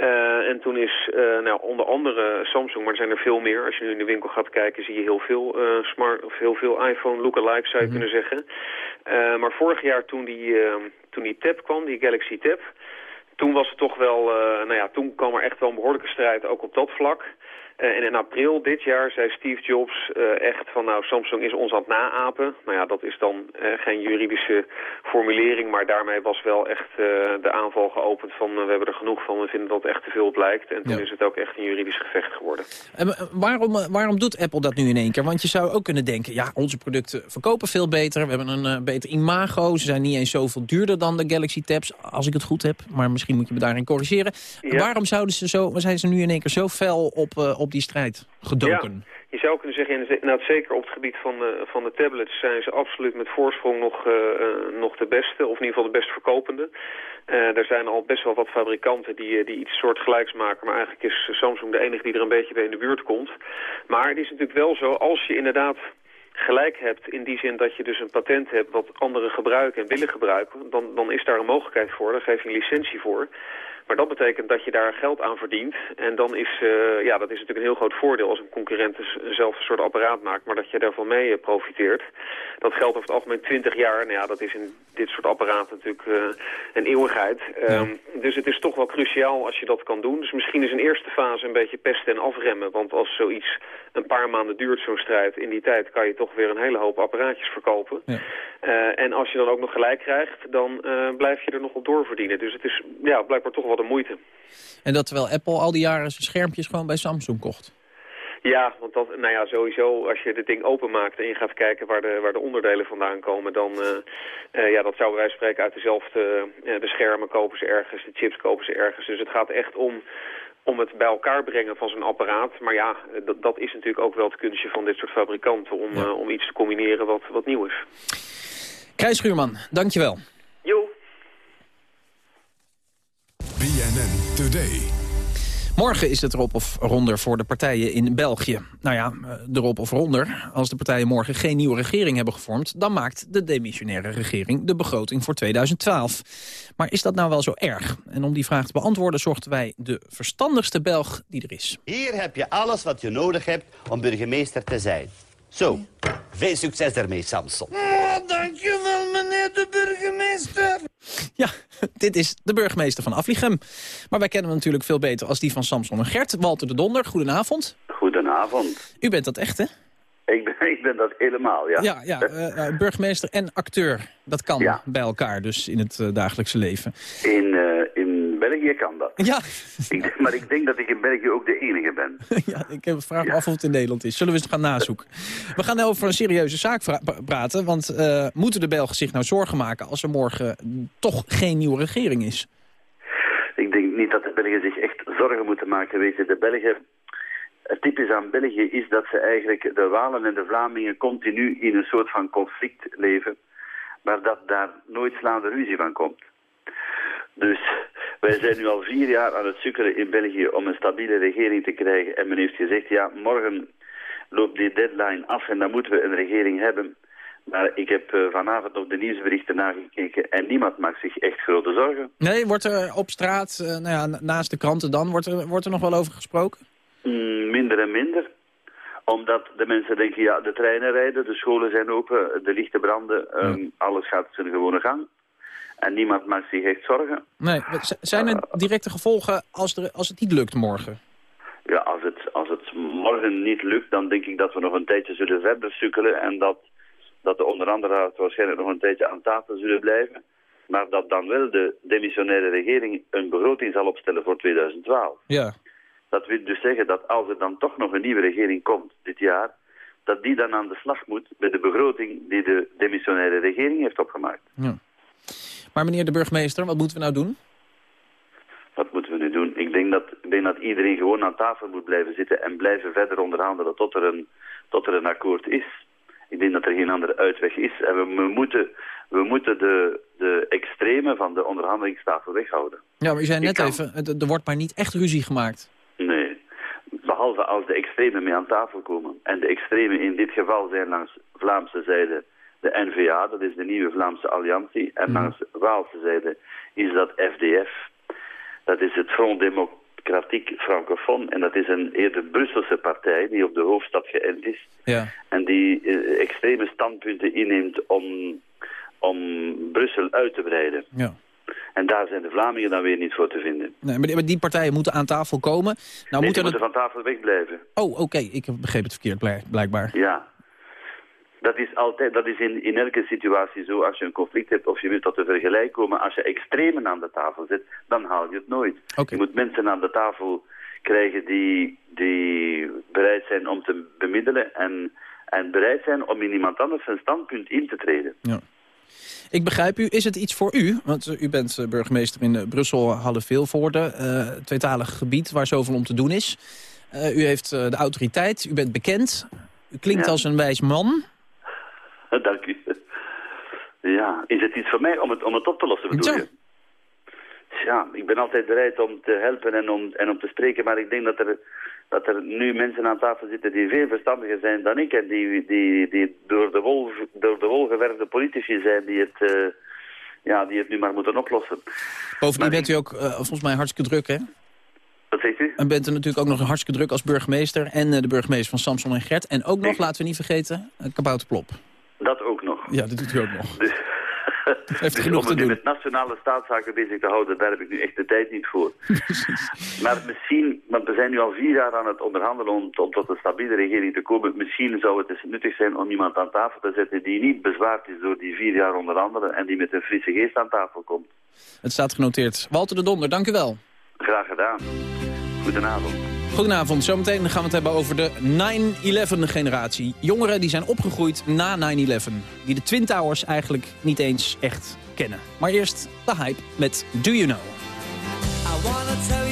Uh, en toen is uh, nou, onder andere Samsung, maar er zijn er veel meer. Als je nu in de winkel gaat kijken, zie je heel veel, uh, smart, of heel veel iPhone lookalikes, zou je mm -hmm. kunnen zeggen. maar vorig jaar toen die, toen die tab kwam, die Galaxy Tab... toen was het toch wel, nou ja, toen kwam er echt wel een behoorlijke strijd ook op dat vlak... Uh, en in april dit jaar zei Steve Jobs uh, echt van nou Samsung is ons aan het naapen. Nou ja, dat is dan uh, geen juridische formulering, maar daarmee was wel echt de aanval geopend van we hebben er genoeg van, we vinden dat het echt te veel op lijkt. En toen ja. is het ook echt een juridisch gevecht geworden. En waarom, waarom doet Apple dat nu in één keer? Want je zou ook kunnen denken, ja onze producten verkopen veel beter, we hebben een beter imago, ze zijn niet eens zoveel duurder dan de Galaxy Tabs, als ik het goed heb. Maar misschien moet je me daarin corrigeren. Ja. Waarom zouden ze zo, zijn ze nu in één keer zo fel op, op die strijd gedoken. Je zou kunnen zeggen, nou, zeker op het gebied van, uh, van de tablets zijn ze absoluut met voorsprong nog, uh, uh, nog de beste, of in ieder geval de best verkopende. er zijn al best wel wat fabrikanten die, die iets soortgelijks maken, maar eigenlijk is Samsung de enige die er een beetje bij in de buurt komt. Maar het is natuurlijk wel zo, als je inderdaad gelijk hebt in die zin dat je dus een patent hebt wat anderen gebruiken en willen gebruiken, dan, dan is daar een mogelijkheid voor, daar geef je een licentie voor. Maar dat betekent dat je daar geld aan verdient. En dan is, uh, ja, dat is natuurlijk een heel groot voordeel als een concurrent eenzelfde soort apparaat maakt, maar dat je daarvan mee uh, profiteert. Dat geldt over het algemeen 20 jaar. Nou ja, dat is in dit soort apparaten natuurlijk uh, een eeuwigheid. Ja. Um, dus het is toch wel cruciaal als je dat kan doen. Dus misschien is een eerste fase een beetje pesten en afremmen. Want als zoiets een paar maanden duurt, zo'n strijd, in die tijd kan je toch weer een hele hoop apparaatjes verkopen. Ja. en als je dan ook nog gelijk krijgt, dan blijf je er nog op doorverdienen. Dus het is ja, blijkbaar toch wel de moeite. En dat terwijl Apple al die jaren zijn schermpjes gewoon bij Samsung kocht? Ja, want dat, nou ja, sowieso als je dit ding openmaakt en je gaat kijken waar de, waar de onderdelen vandaan komen, dan, uh, uh, ja, dat zou wij spreken uit dezelfde, uh, de schermen kopen ze ergens, de chips kopen ze ergens. Dus het gaat echt om, om het bij elkaar brengen van zo'n apparaat. Maar ja, dat, dat is natuurlijk ook wel het kunstje van dit soort fabrikanten, om, ja. om iets te combineren wat, wat nieuw is. Krijs Schuurman, dankjewel. BNN Today. Morgen is het erop of ronder voor de partijen in België. Nou ja, erop of ronder. Als de partijen morgen geen nieuwe regering hebben gevormd... dan maakt de demissionaire regering de begroting voor 2012. Maar is dat nou wel zo erg? En om die vraag te beantwoorden zochten wij de verstandigste Belg die er is. Hier heb je alles wat je nodig hebt om burgemeester te zijn. Zo, veel succes daarmee, Samson. Oh, dankjewel, meneer de burgemeester. Ja, dit is de burgemeester van Aflichem. Maar wij kennen hem natuurlijk veel beter als die van Samson en Gert. Walter de Donder, goedenavond. Goedenavond. U bent dat echt, hè? Ik ben, ik ben dat helemaal, ja. Ja, ja uh, burgemeester en acteur, dat kan ja. bij elkaar dus in het uh, dagelijkse leven. In, in België kan dat. Ja. Ik, maar ik denk dat ik in België ook de enige ben. ja, ik heb vraag me ja. af of het in Nederland is. Zullen we eens gaan nazoeken. We gaan over een serieuze zaak praten, want moeten de Belgen zich nou zorgen maken als er morgen toch geen nieuwe regering is? Ik denk niet dat de Belgen zich echt zorgen moeten maken. Weet je, de Belgen het typisch aan België is dat ze eigenlijk de Walen en de Vlamingen continu in een soort van conflict leven, maar dat daar nooit slaande ruzie van komt. Dus Wij zijn nu al vier jaar aan het sukkelen in België om een stabiele regering te krijgen. En men heeft gezegd, ja, morgen loopt die deadline af en dan moeten we een regering hebben. Maar ik heb uh, vanavond op de nieuwsberichten nagekeken en niemand maakt zich echt grote zorgen. Nee, wordt er op straat, uh, nou ja, naast de kranten dan, wordt er, wordt er nog wel over gesproken? Mm, minder en minder omdat de mensen denken, ja, de treinen rijden, de scholen zijn open, de lichten branden, um, alles gaat zijn gewone gang. En niemand maakt zich echt zorgen. Nee, zijn er directe gevolgen als, er, als het niet lukt morgen? Ja, als het, als het morgen niet lukt, dan denk ik dat we nog een tijdje zullen verder sukkelen. En dat, dat de onder andere waarschijnlijk nog een tijdje aan tafel zullen blijven. Maar dat dan wel de demissionaire regering een begroting zal opstellen voor 2012. Ja. Dat wil dus zeggen dat als er dan toch nog een nieuwe regering komt dit jaar, dat die dan aan de slag moet met de begroting die de demissionaire regering heeft opgemaakt. Ja. Maar meneer de burgemeester, wat moeten we nou doen? Wat moeten we nu doen? Ik denk dat, ik denk dat iedereen gewoon aan tafel moet blijven zitten en blijven verder onderhandelen tot er een, tot er een akkoord is. Ik denk dat er geen andere uitweg is. En we, we moeten, we moeten de, de extreme van de onderhandelingstafel weghouden. Ja, maar u zei net even, er wordt maar niet echt ruzie gemaakt. Nee, behalve als de extremen mee aan tafel komen. En de extremen in dit geval zijn langs Vlaamse zijde de N-VA, dat is de nieuwe Vlaamse Alliantie. En langs Waalse zijde is dat FDF. Dat is het Front Democratique Francophone. En dat is een eerder Brusselse partij die op de hoofdstad geënt is. Ja. En die uh, extreme standpunten inneemt om, om Brussel uit te breiden. Ja. En daar zijn de Vlamingen dan weer niet voor te vinden. Nee, maar die partijen moeten aan tafel komen. Nou, nee, moet die er moeten van tafel wegblijven. Oh, oké. Okay. Ik begreep het verkeerd, blijkbaar. Ja. Dat is, altijd, dat is in, in elke situatie zo. Als je een conflict hebt of je wilt tot een vergelijk komen... als je extremen aan de tafel zet, dan haal je het nooit. Okay. Je moet mensen aan de tafel krijgen die, die bereid zijn om te bemiddelen... En, en bereid zijn om in iemand anders zijn standpunt in te treden. Ja. Ik begrijp u. Is het iets voor u? Want u bent burgemeester in Brussel, Halle-Vilvoorde. Uh, tweetalig gebied waar zoveel om te doen is. Uh, u heeft de autoriteit, u bent bekend. U klinkt Ja. als een wijs man. Dank u. Ja, is het iets voor mij om het, om het op te lossen, bedoel je? Ja, ik ben altijd bereid om te helpen en om, en om te spreken, maar ik denk dat er, dat er nu mensen aan tafel zitten die veel verstandiger zijn dan ik en die, die, die door, de wol, door de wol gewerfde politici zijn die het, uh, ja, die het nu maar moeten oplossen. Bovendien bent u ook uh, volgens mij hartstikke druk, hè? Wat zegt u? En bent u natuurlijk ook nog hartstikke druk als burgemeester en uh, de burgemeester van Samson en Gert. En ook nog, laten we niet vergeten, Kabouterplop. Dat ook nog. Ja, dat doet u ook nog. Dus, heeft dus genoeg om te doen. met nationale staatszaken bezig te houden, daar heb ik nu echt de tijd niet voor. maar misschien, want we zijn nu al vier jaar aan het onderhandelen om, om tot een stabiele regering te komen. Misschien zou het eens nuttig zijn om iemand aan tafel te zetten die niet bezwaard is door die vier jaar onderhandelen en die met een frisse geest aan tafel komt. Het staat genoteerd. Walter de Donder, dank u wel. Graag gedaan. Goedenavond. Goedenavond. Zometeen gaan we het hebben over de 9-11-generatie. Jongeren die zijn opgegroeid na 9-11. Die de Twin Towers eigenlijk niet eens echt kennen. Maar eerst de hype met Do You Know. I wanna tell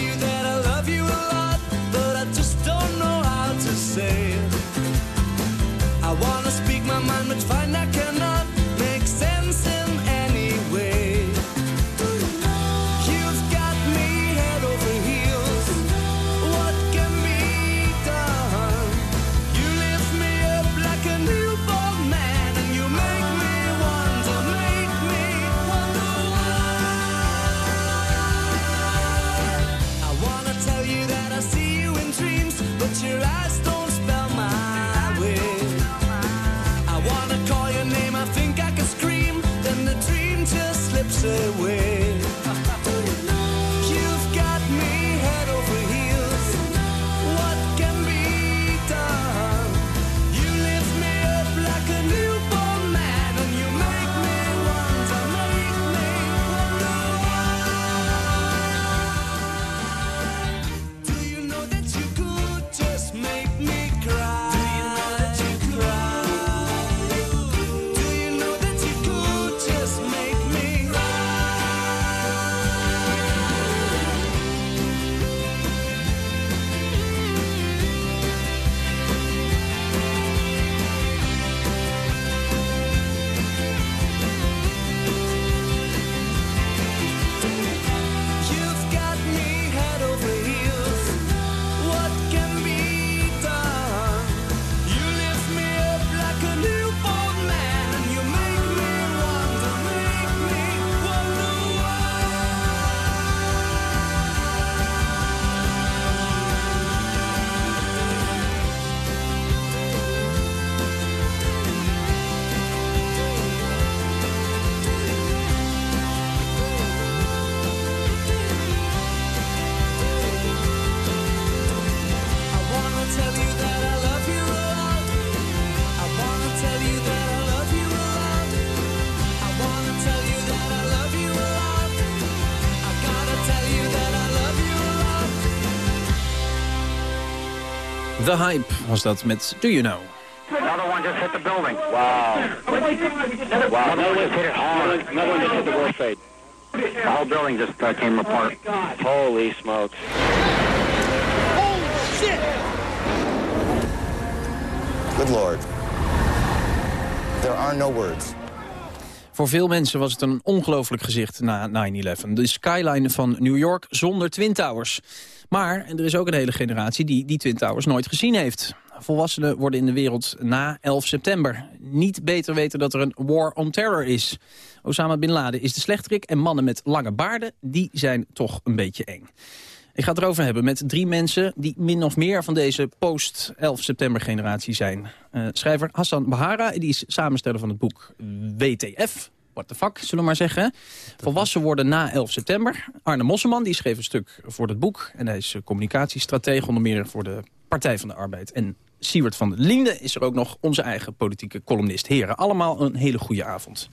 The Hype was dat met Do You Know. Another one just hit the building. Wow. Wow, another one just hit it hard. Another one just hit the World Trade. The whole building just uh, came apart. Holy smokes. Holy shit! Good lord. There are no words. Voor veel mensen was het een ongelooflijk gezicht na 9-11. De skyline van New York zonder Twin Towers. Maar er is ook een hele generatie die die Twin Towers nooit gezien heeft. Volwassenen worden in de wereld na 11 september niet beter weten dat er een war on terror is. Osama Bin Laden is de slechterik en mannen met lange baarden, die zijn toch een beetje eng. Ik ga het erover hebben met drie mensen die min of meer van deze post-11 september generatie zijn. Uh, schrijver Hassan Bahara, die is samensteller van het boek WTF, what the fuck, zullen we maar zeggen. Volwassen worden na 11 september. Arne Mosselman, die schreef een stuk voor het boek. En hij is eh, communicatiestratege, onder meer voor de Partij van de Arbeid. En Siewert van Linde is er ook nog, onze eigen politieke columnist. Heren, allemaal een hele goede avond.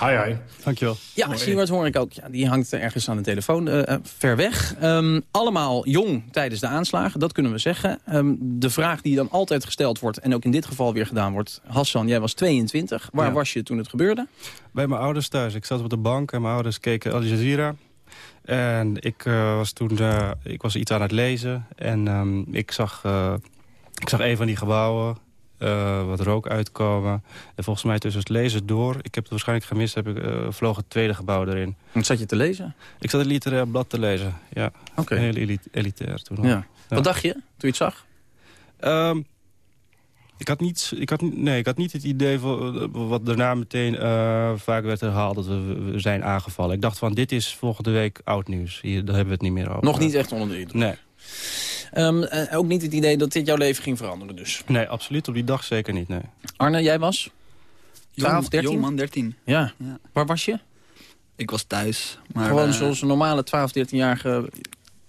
Hi, hi. Dankjewel. Ja, Siewert hoor ik ook. Ja, die hangt ergens aan de telefoon, uh, ver weg. Um, allemaal jong tijdens de aanslagen, dat kunnen we zeggen. Um, de vraag die dan altijd gesteld wordt, en ook in dit geval weer gedaan wordt... Hassan, jij was 22. Waar ja. was je toen het gebeurde? Bij mijn ouders thuis. Ik zat op de bank en mijn ouders keken Al Jazeera. En ik uh, was toen uh, ik was iets aan het lezen. En um, ik, zag, ik zag een van die gebouwen uh, wat rook uitkomen. En volgens mij tussen het lezen door, ik heb het waarschijnlijk gemist, heb ik, uh, vloog het tweede gebouw erin. Wat zat je te lezen? Ik zat het literair blad te lezen, ja. Oké. Okay. Heel elit elitair toen. Ja. Ja. Wat dacht je toen je het zag? Um, ik had, niet, ik, had, nee, ik had niet het idee van, wat daarna meteen uh, vaak werd herhaald... dat we, we, zijn aangevallen. Ik dacht van, dit is volgende week oud nieuws. Hier, daar hebben we het niet meer over. Nog niet echt onder de indruk? Nee. Um, uh, ook niet het idee dat dit jouw leven ging veranderen dus? Nee, absoluut. Op die dag zeker niet, nee. Arne, jij was? 12, 13? Jong man, 13. Ja. ja. Waar was je? Ik was thuis. Maar, Gewoon uh, zoals een normale 12, 13-jarige...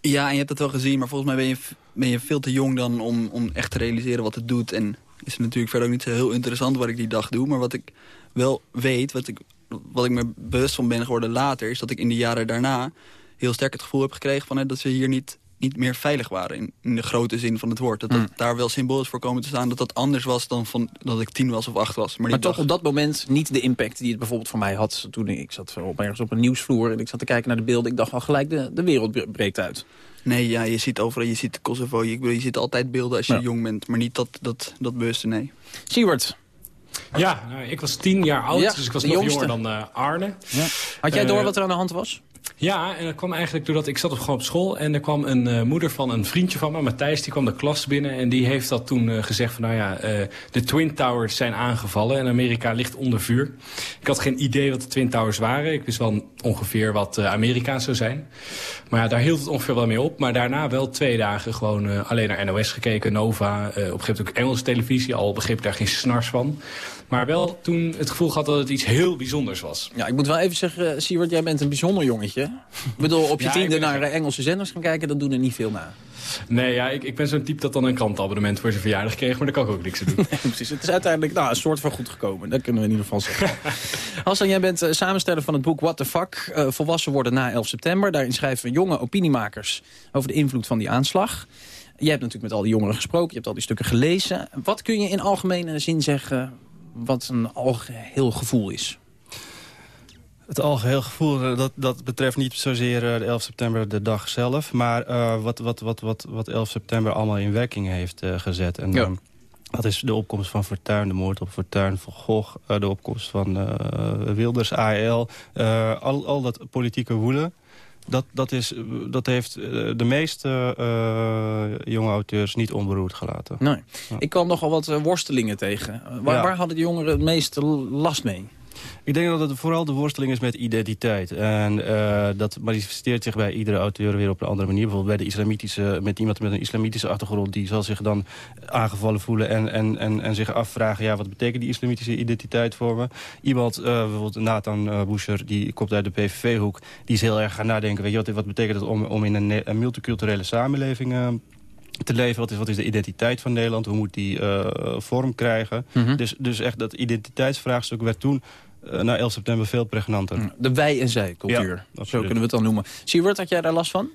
Ja, en je hebt het wel gezien, maar volgens mij ben je, ben je veel te jong dan om, om echt te realiseren wat het doet. En is het natuurlijk verder ook niet zo heel interessant wat ik die dag doe. Maar wat ik wel weet, wat ik, wat ik me bewust van ben geworden later... is dat ik in de jaren daarna heel sterk het gevoel heb gekregen... Van, hè, dat ze hier niet niet meer veilig waren. In, in de grote zin van het woord. Dat, dat Hmm. daar wel symbool is voor komen te staan. Dat dat anders was dan van, dat ik tien was of acht was. Maar, maar toch dag... op dat moment niet de impact die het bijvoorbeeld voor mij had. Toen ik zat op, ergens op een nieuwsvloer en ik zat te kijken naar de beelden. Ik dacht al gelijk, de, de wereld breekt uit. Nee, ja, je ziet overal, je ziet Kosovo. Je, je ziet altijd beelden als je ja. jong bent. Maar niet dat, dat, dat bewuste, nee. Siewert, ja, nou, ik was tien jaar oud, ja, dus ik was nog jongste. jonger dan uh, Arne. Ja. Had jij door uh, wat er aan de hand was? Ja, en dat kwam eigenlijk doordat ik zat op, gewoon op school... en er kwam een uh, moeder van een vriendje van me, Matthijs... die kwam de klas binnen en die heeft dat toen uh, gezegd van... nou ja, uh, de Twin Towers zijn aangevallen en Amerika ligt onder vuur. Ik had geen idee wat de Twin Towers waren. Ik wist wel ongeveer wat Amerika zou zijn. Maar ja, daar hield het ongeveer wel mee op. Maar daarna wel twee dagen gewoon alleen naar NOS gekeken, Nova... op een gegeven moment ook Engelse televisie, al begreep ik daar geen snars van... Maar wel toen het gevoel gehad dat het iets heel bijzonders was. Ja, ik moet wel even zeggen, Siewert, jij bent een bijzonder jongetje. Ik bedoel, op je ja, tiende naar Engelse zenders gaan kijken, dat doen er niet veel na. Nee, ja, ik, ik ben zo'n type dat dan een krantabonnement voor zijn verjaardag kreeg, maar daar kan ik ook niks aan doen. Nee, precies. Het is uiteindelijk nou, een soort van goed gekomen. Dat kunnen we in ieder geval zeggen. Hassan, jij bent uh, samensteller van het boek What the Fuck? Uh, volwassen worden na 11 september. Daarin schrijven jonge opiniemakers over de invloed van die aanslag. Jij hebt natuurlijk met al die jongeren gesproken, je hebt al die stukken gelezen. Wat kun je in algemene zin zeggen wat een algeheel gevoel is? Het algeheel gevoel, dat, dat betreft niet zozeer de 11 september de dag zelf... maar uh, wat, wat, wat, wat, wat 11 september allemaal in werking heeft uh, gezet. En, ja. um, dat is de opkomst van Fortuyn, de moord op Fortuyn, van Gogh... Uh, de opkomst van Wilders, AEL, al, al dat politieke woede... Dat, dat, is, dat heeft de meeste uh, jonge auteurs niet onberoerd gelaten. Nee. Ja. Ik kwam nogal wat worstelingen tegen. Waar, ja. waar hadden de jongeren het meeste last mee? Ik denk dat het vooral de worsteling is met identiteit. En uh, dat manifesteert zich bij iedere auteur weer op een andere manier. Bijvoorbeeld bij de islamitische, met iemand met een islamitische achtergrond... die zal zich dan aangevallen voelen en, en, en, en zich afvragen... ja, wat betekent die islamitische identiteit voor me? Iemand, uh, bijvoorbeeld Nathan uh, Boucher, die komt uit de PVV-hoek... die is heel erg gaan nadenken, weet je, wat, wat betekent het om, om in een, een multiculturele samenleving... Uh, te leven. Wat is, wat is de identiteit van Nederland? Hoe moet die uh, vorm krijgen? Mm -hmm. dus, dus echt dat identiteitsvraagstuk werd toen na 11 september veel pregnanter. De wij- en zij-cultuur, ja, zo kunnen we het dan noemen. Siewert, had jij daar last van?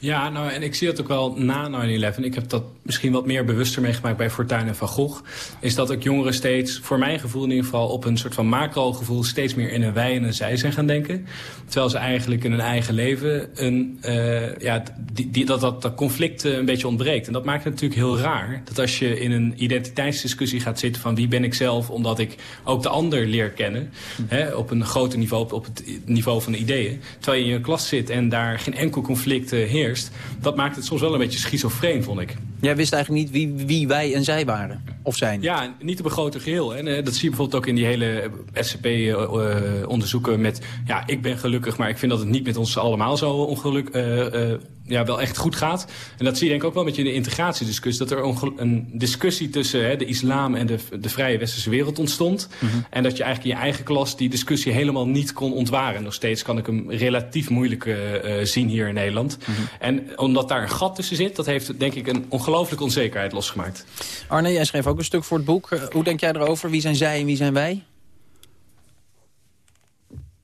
Ja, nou, en ik zie dat ook wel na 9-11. Ik heb dat misschien wat meer bewuster meegemaakt bij Fortuyn en Van Gogh. Is dat ook jongeren steeds, voor mijn gevoel in ieder geval... op een soort van macro-gevoel steeds meer in een wij en een zij zijn gaan denken. Terwijl ze eigenlijk in hun eigen leven een, uh, ja, die, die, dat, dat, dat conflict uh, een beetje ontbreekt. En dat maakt het natuurlijk heel raar. Dat als je in een identiteitsdiscussie gaat zitten van wie ben ik zelf... omdat ik ook de ander leer kennen, hè, op een groter niveau, op het niveau van de ideeën. Terwijl je in je klas zit en daar geen enkel conflict heerst dat maakt het soms wel een beetje schizofreen, vond ik. Jij wist eigenlijk niet wie, wie wij en zij waren, of zijn? Ja, niet op een groter geheel. En uh, dat zie je bijvoorbeeld ook in die hele SCP-onderzoeken uh, met... ja, ik ben gelukkig, maar ik vind dat het niet met ons allemaal zo ongeluk... Uh, ja, wel echt goed gaat. En dat zie je denk ik ook wel met je in de integratiediscussie. Dat er een discussie tussen hè, de islam en de, de vrije westerse wereld ontstond. Mm -hmm. En dat je eigenlijk in je eigen klas die discussie helemaal niet kon ontwaren. Nog steeds kan ik hem relatief moeilijk zien hier in Nederland. Mm -hmm. En omdat daar een gat tussen zit, dat heeft denk ik een ongelooflijke onzekerheid losgemaakt. Arne, jij schreef ook een stuk voor het boek. Uh, hoe denk jij erover? Wie zijn zij en wie zijn wij?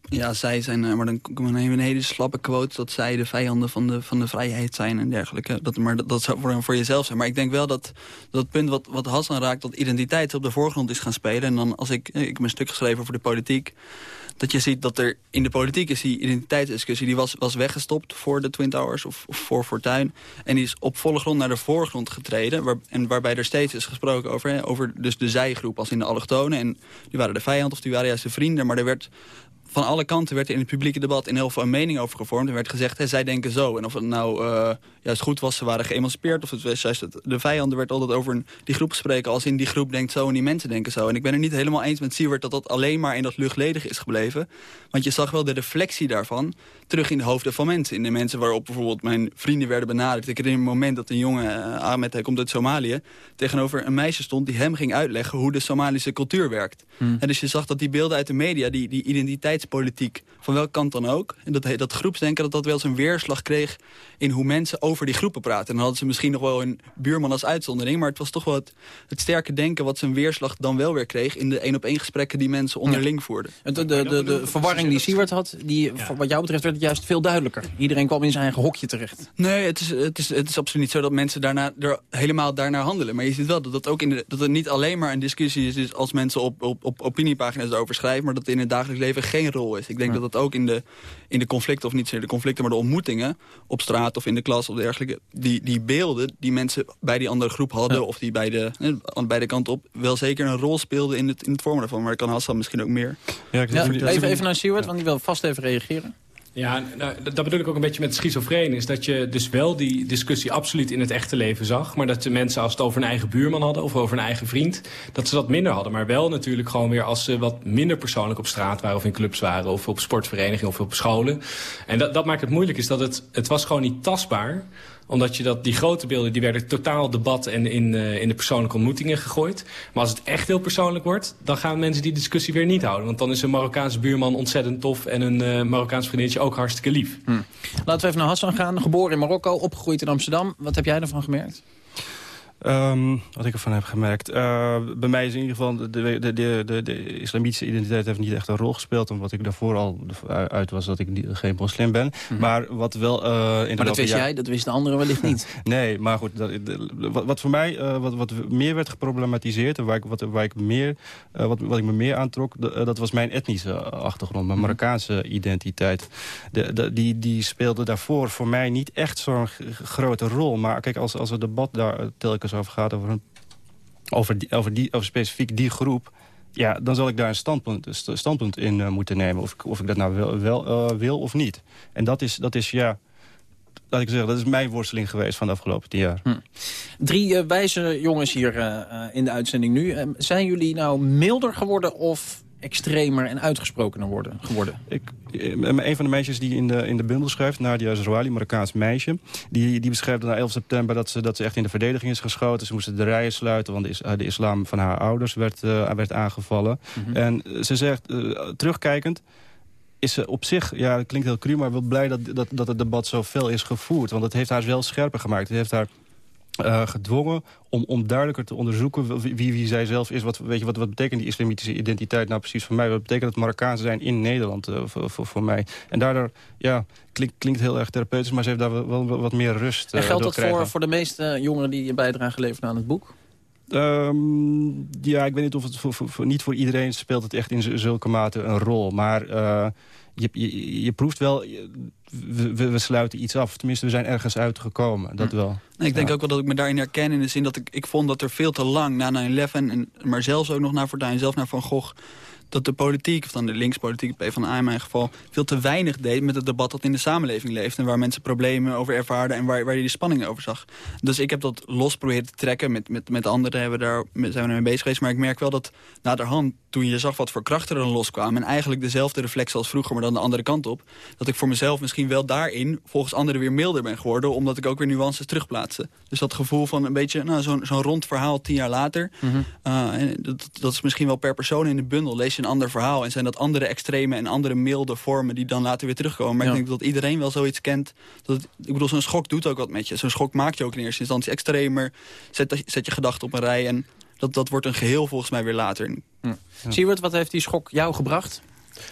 Ja, zij zijn, maar dan komen een hele slappe quote... dat zij de vijanden van de, van de vrijheid zijn en dergelijke. Dat, maar dat, zou voor, voor jezelf zijn. Maar ik denk wel dat, dat punt wat, wat Hassan raakt... dat identiteit op de voorgrond is gaan spelen. En dan als ik, ik heb een stuk geschreven over de politiek... dat je ziet dat er in de politiek is die identiteitsdiscussie... die was, was weggestopt voor de Twin Towers of, voor Fortuyn. En die is op volle grond naar de voorgrond getreden. Waar, en waarbij er steeds is gesproken over, over dus de zijgroep als in de allochtonen. En die waren de vijand of die waren juist de vrienden. Maar er werd van alle kanten werd er in het publieke debat in heel veel een mening over gevormd. Er werd gezegd, hè, zij denken zo. En of het nou uh, juist goed was, ze waren geëmancipeerd... of het was juist het, de vijanden werd altijd over een, die groep gesproken... als in die groep denkt zo en die mensen denken zo. En ik ben het niet helemaal eens met Siewert dat dat alleen maar in dat luchtledige is gebleven. Want je zag wel de reflectie daarvan terug in de hoofden van mensen. In de mensen waarop bijvoorbeeld mijn vrienden werden benaderd. Ik herinner een moment dat een jongen, uh, Ahmed, hij komt uit Somalië... tegenover een meisje stond die hem ging uitleggen hoe de Somalische cultuur werkt. Hmm. En dus je zag dat die beelden uit de media, die, die identiteitspolitiek... van welke kant dan ook, en dat, dat groepsdenken... dat dat wel eens een weerslag kreeg in hoe mensen over die groepen praten. En dan hadden ze misschien nog wel een buurman als uitzondering... maar het was toch wel het, het sterke denken wat zijn weerslag dan wel weer kreeg... in de één-op-één gesprekken die mensen onderling voerden. De, de, de, de, verwarring die Siewert had, die, ja. wat jou betreft werd het juist veel duidelijker. Iedereen kwam in zijn eigen hokje terecht. Nee, het is, het is, het is absoluut niet zo dat mensen daarna, er helemaal daarnaar handelen. Maar je ziet wel dat, dat, ook in de, dat het niet alleen maar een discussie is... Dus als mensen op, op, op opiniepagina's erover schrijven... maar dat in het dagelijks leven geen rol is. Ik denk ja. dat dat ook in de, in de conflicten, of niet zozeer de conflicten... maar de ontmoetingen op straat of in de klas of dergelijke... die, die beelden die mensen bij die andere groep hadden... Ja. of die bij de, eh, bij de kant op wel zeker een rol speelden in het, in het vormen daarvan. Maar ik kan Hassan misschien ook meer. Ja, even, even naar Stuart, want die wil vast even reageren. Ja, nou, dat bedoel ik ook een beetje met schizofreen. Is dat je dus wel die discussie absoluut in het echte leven zag. Maar dat de mensen als het over een eigen buurman hadden of over een eigen vriend... dat ze dat minder hadden. Maar wel natuurlijk gewoon weer als ze wat minder persoonlijk op straat waren... of in clubs waren of op sportverenigingen of op scholen. En dat, dat maakt het moeilijk. Is dat het, het was gewoon niet tastbaar omdat je dat, die grote beelden die werden totaal debat en in, uh, in de persoonlijke ontmoetingen gegooid. Maar als het echt heel persoonlijk wordt, dan gaan mensen die discussie weer niet houden. Want dan is een Marokkaanse buurman ontzettend tof en een uh, Marokkaans vriendinnetje ook hartstikke lief. Hm. Laten we even naar Hassan gaan. Geboren in Marokko, opgegroeid in Amsterdam. Wat heb jij ervan gemerkt? Um, wat ik ervan heb gemerkt. Uh, bij mij is in ieder geval de, de, de, de, de islamitische identiteit heeft niet echt een rol gespeeld. Omdat ik daarvoor al uit was dat ik niet, geen moslim ben. Mm -hmm. Maar wat wel... Uh, in maar dat wist jaar... jij, dat wist de anderen wellicht niet. nee, maar goed. Dat, wat, wat voor mij uh, wat, wat meer werd geproblematiseerd... en waar ik, wat, waar ik meer, wat, wat ik me meer aantrok... dat was mijn etnische achtergrond. Mijn Marokkaanse identiteit. De, de, die, die speelde daarvoor voor mij niet echt zo'n grote rol. Maar kijk, als, als het debat daar telkens over gaat, over, een, over, die, over, die, over specifiek die groep... ja, dan zal ik daar een standpunt, een standpunt in uh, moeten nemen. Of, of ik dat nou wel, wel uh, wil of niet. En dat is, dat is ja... Laat ik zeggen, dat is mijn worsteling geweest van de afgelopen tien jaar. Hm. Drie uh, wijze jongens hier in de uitzending nu. zijn jullie nou milder geworden of extremer en uitgesprokener worden, geworden? Ik, een van de meisjes die in de, in de bundel schrijft, Nadia Zrouali, Marokkaans meisje... die, die beschrijft na 11 september dat ze, dat ze echt in de verdediging is geschoten. Ze moesten de rijen sluiten, want de, is, de islam van haar ouders werd, uh, werd aangevallen. Mm -hmm. En ze zegt, uh, terugkijkend is ze op zich, ja, dat klinkt heel cru... maar wel blij dat, dat, dat het debat zo fel is gevoerd. Want het heeft haar wel scherper gemaakt. Het heeft haar eh, gedwongen om, om duidelijker te onderzoeken wie, wie zij zelf is. Wat, weet je, wat, wat betekent die islamitische identiteit nou precies voor mij? Wat betekent het Marokkaan zijn in Nederland uh, voor, voor, voor, mij? En daardoor, ja, klinkt, klinkt heel erg therapeutisch... maar ze heeft daar wel, wel wat meer rust uh, En geldt dat voor, voor de meeste jongeren die een bijdrage leveren aan het boek? Um, ja, ik weet niet of het voor, voor, voor, niet voor iedereen speelt het echt in zulke mate een rol. Maar je, je, je, proeft wel, we, we, sluiten iets af. Tenminste, we zijn ergens uitgekomen, dat wel. Nee, ik denk ook wel dat ik me daarin herken in de zin dat ik, ik vond dat er veel te lang na 9-11... En, maar zelfs ook nog naar Fortuyn, zelf naar Van Gogh dat de politiek, of dan de linkspolitiek, PvdA in mijn geval... veel te weinig deed met het debat dat in de samenleving leeft... en waar mensen problemen over ervaarden en waar, waar je die spanningen over zag. Dus ik heb dat los proberen te trekken. Met, met, met anderen hebben daar, zijn we ermee bezig geweest. Maar ik merk wel dat naderhand, toen je zag wat voor krachten er dan loskwamen... en eigenlijk dezelfde reflex als vroeger, maar dan de andere kant op... dat ik voor mezelf misschien wel daarin volgens anderen weer milder ben geworden... omdat ik ook weer nuances terugplaatste. Dus dat gevoel van een beetje nou, zo'n zo'n rond verhaal tien jaar later... Mm -hmm. uh, en dat, dat is misschien wel per persoon in de bundel. Lees je een ander verhaal en zijn dat andere extreme en andere milde vormen... die dan later weer terugkomen. Maar ja. ik denk dat iedereen wel zoiets kent. Dat het, ik bedoel, zo'n schok doet ook wat met je. Zo'n schok maakt je ook in eerste instantie extremer. Zet, zet je gedachten op een rij en dat, dat wordt een geheel volgens mij weer later. Ja. Ja. Siewert, wat heeft die schok jou gebracht?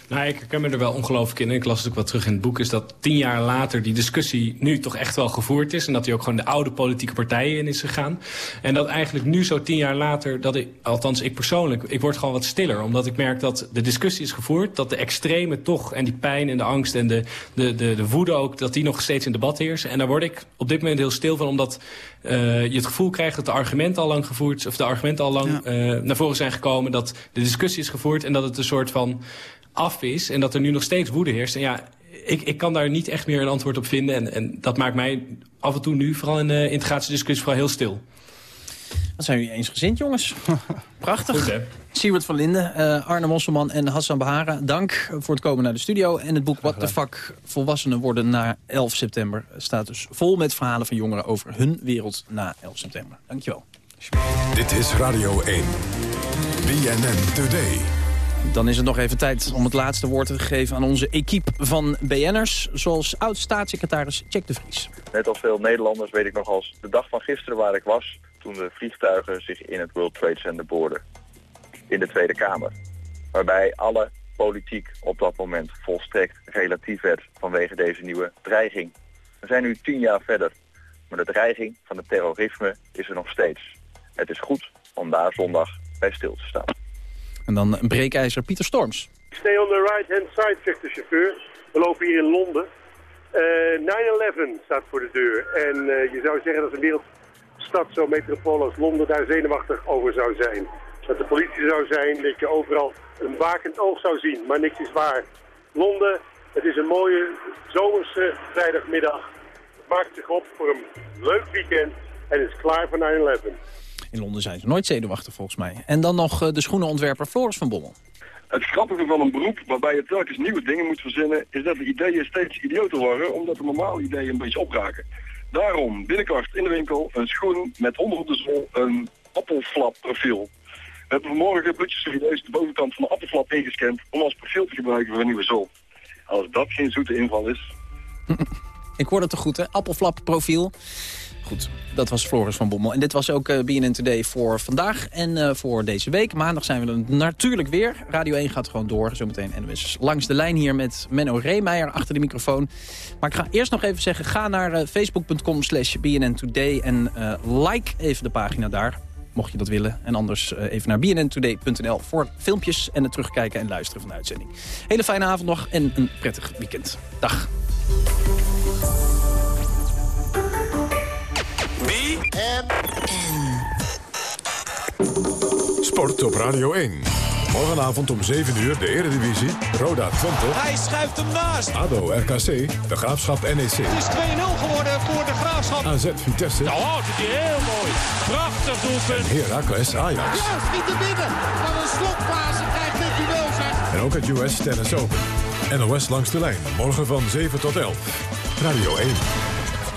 Nou, ik herken me er wel ongelooflijk in. En ik las het ook wat terug in het boek. Is dat tien jaar later die discussie nu toch echt wel gevoerd is. En dat hij ook gewoon de oude politieke partijen in is gegaan. En dat eigenlijk nu zo tien jaar later, dat ik, althans ik persoonlijk, ik word gewoon wat stiller. Omdat ik merk dat de discussie is gevoerd. Dat de extreme toch, en die pijn en de angst en de, de, de, de woede ook, dat die nog steeds in debat heersen. En daar word ik op dit moment heel stil van. Omdat uh, je het gevoel krijgt dat de argumenten al lang gevoerd, of de argumenten al lang ja. uh, naar voren zijn gekomen. Dat de discussie is gevoerd en dat het een soort van af is en dat er nu nog steeds woede heerst. En ja, ik, ik kan daar niet echt meer een antwoord op vinden. En, en dat maakt mij af en toe nu, vooral in de integratiediscussie, vooral heel stil. Wat zijn jullie eensgezind, jongens? Prachtig. Goed? Siewert van Linden, uh, Arne Mosselman en Hassan Bahara, dank voor het komen naar de studio. En het boek What the Fuck Volwassenen worden na 11 september staat dus vol met verhalen van jongeren over hun wereld na 11 september. Dankjewel. Dit is Radio 1. BNN Today. Dan is het nog even tijd om het laatste woord te geven aan onze equipe van BN'ers. Zoals oud-staatssecretaris Jack de Vries. Net als veel Nederlanders weet ik nog als de dag van gisteren waar ik was... toen de vliegtuigen zich in het World Trade Center boorden. In de Tweede Kamer. Waarbij alle politiek op dat moment volstrekt relatief werd vanwege deze nieuwe dreiging. We zijn nu tien jaar verder. Maar de dreiging van het terrorisme is er nog steeds. Het is goed om daar zondag bij stil te staan. En dan een breekijzer Pieter Storms. Stay on the right hand side, zegt de chauffeur. We lopen hier in Londen. Uh, 9-11 staat voor de deur. En uh, je zou zeggen dat een wereldstad, zo'n metropool als Londen, daar zenuwachtig over zou zijn. Dat de politie zou zijn, dat je overal een wakend oog zou zien. Maar niks is waar. Londen, het is een mooie zomerse vrijdagmiddag. Het zich op voor een leuk weekend en is klaar voor 9-11. In Londen zijn ze nooit zenuwachtig volgens mij. En dan nog de schoenenontwerper Floris van Bommel. Het grappige van een beroep waarbij je telkens nieuwe dingen moet verzinnen... is dat de ideeën steeds idioter worden, omdat de normale ideeën een beetje opraken. Daarom binnenkort in de winkel een schoen met onder op de zool een appelflap profiel. We hebben vanmorgen bloedjes serieus de bovenkant van de appelflap ingescand... om als profiel te gebruiken voor een nieuwe zool. Als dat geen zoete inval is... Ik hoor het toch goed, hè? Appelflap profiel. Goed, dat was Floris van Bommel. En dit was ook uh, BNN Today voor vandaag en uh, voor deze week. Maandag zijn we er natuurlijk weer. Radio 1 gaat gewoon door. Zometeen NWS langs de lijn hier met Menno Reemeijer achter de microfoon. Maar ik ga eerst nog even zeggen, ga naar uh, facebook.com slash BNN Today en like even de pagina daar. Mocht je dat willen. En anders even naar bnntoday.nl voor filmpjes en het terugkijken en luisteren van de uitzending. Hele fijne avond nog en een prettig weekend. Dag. Sport op Radio 1. Morgenavond om 7 uur de Eredivisie. Roda Twente. Hij schuift hem naast. ADO RKC. De Graafschap NEC. Het is 2-0 geworden voor de Graafschap. AZ Vitesse. Oh, dat is heel mooi. Prachtig doelpunt. En Heracles Ajax. Juist, niet te binnen. Wat een slotfase krijgt dit duel zeg. En ook het US Tennis Open. NOS langs de lijn. Morgen van 7 tot 11. Radio 1.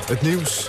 Het nieuws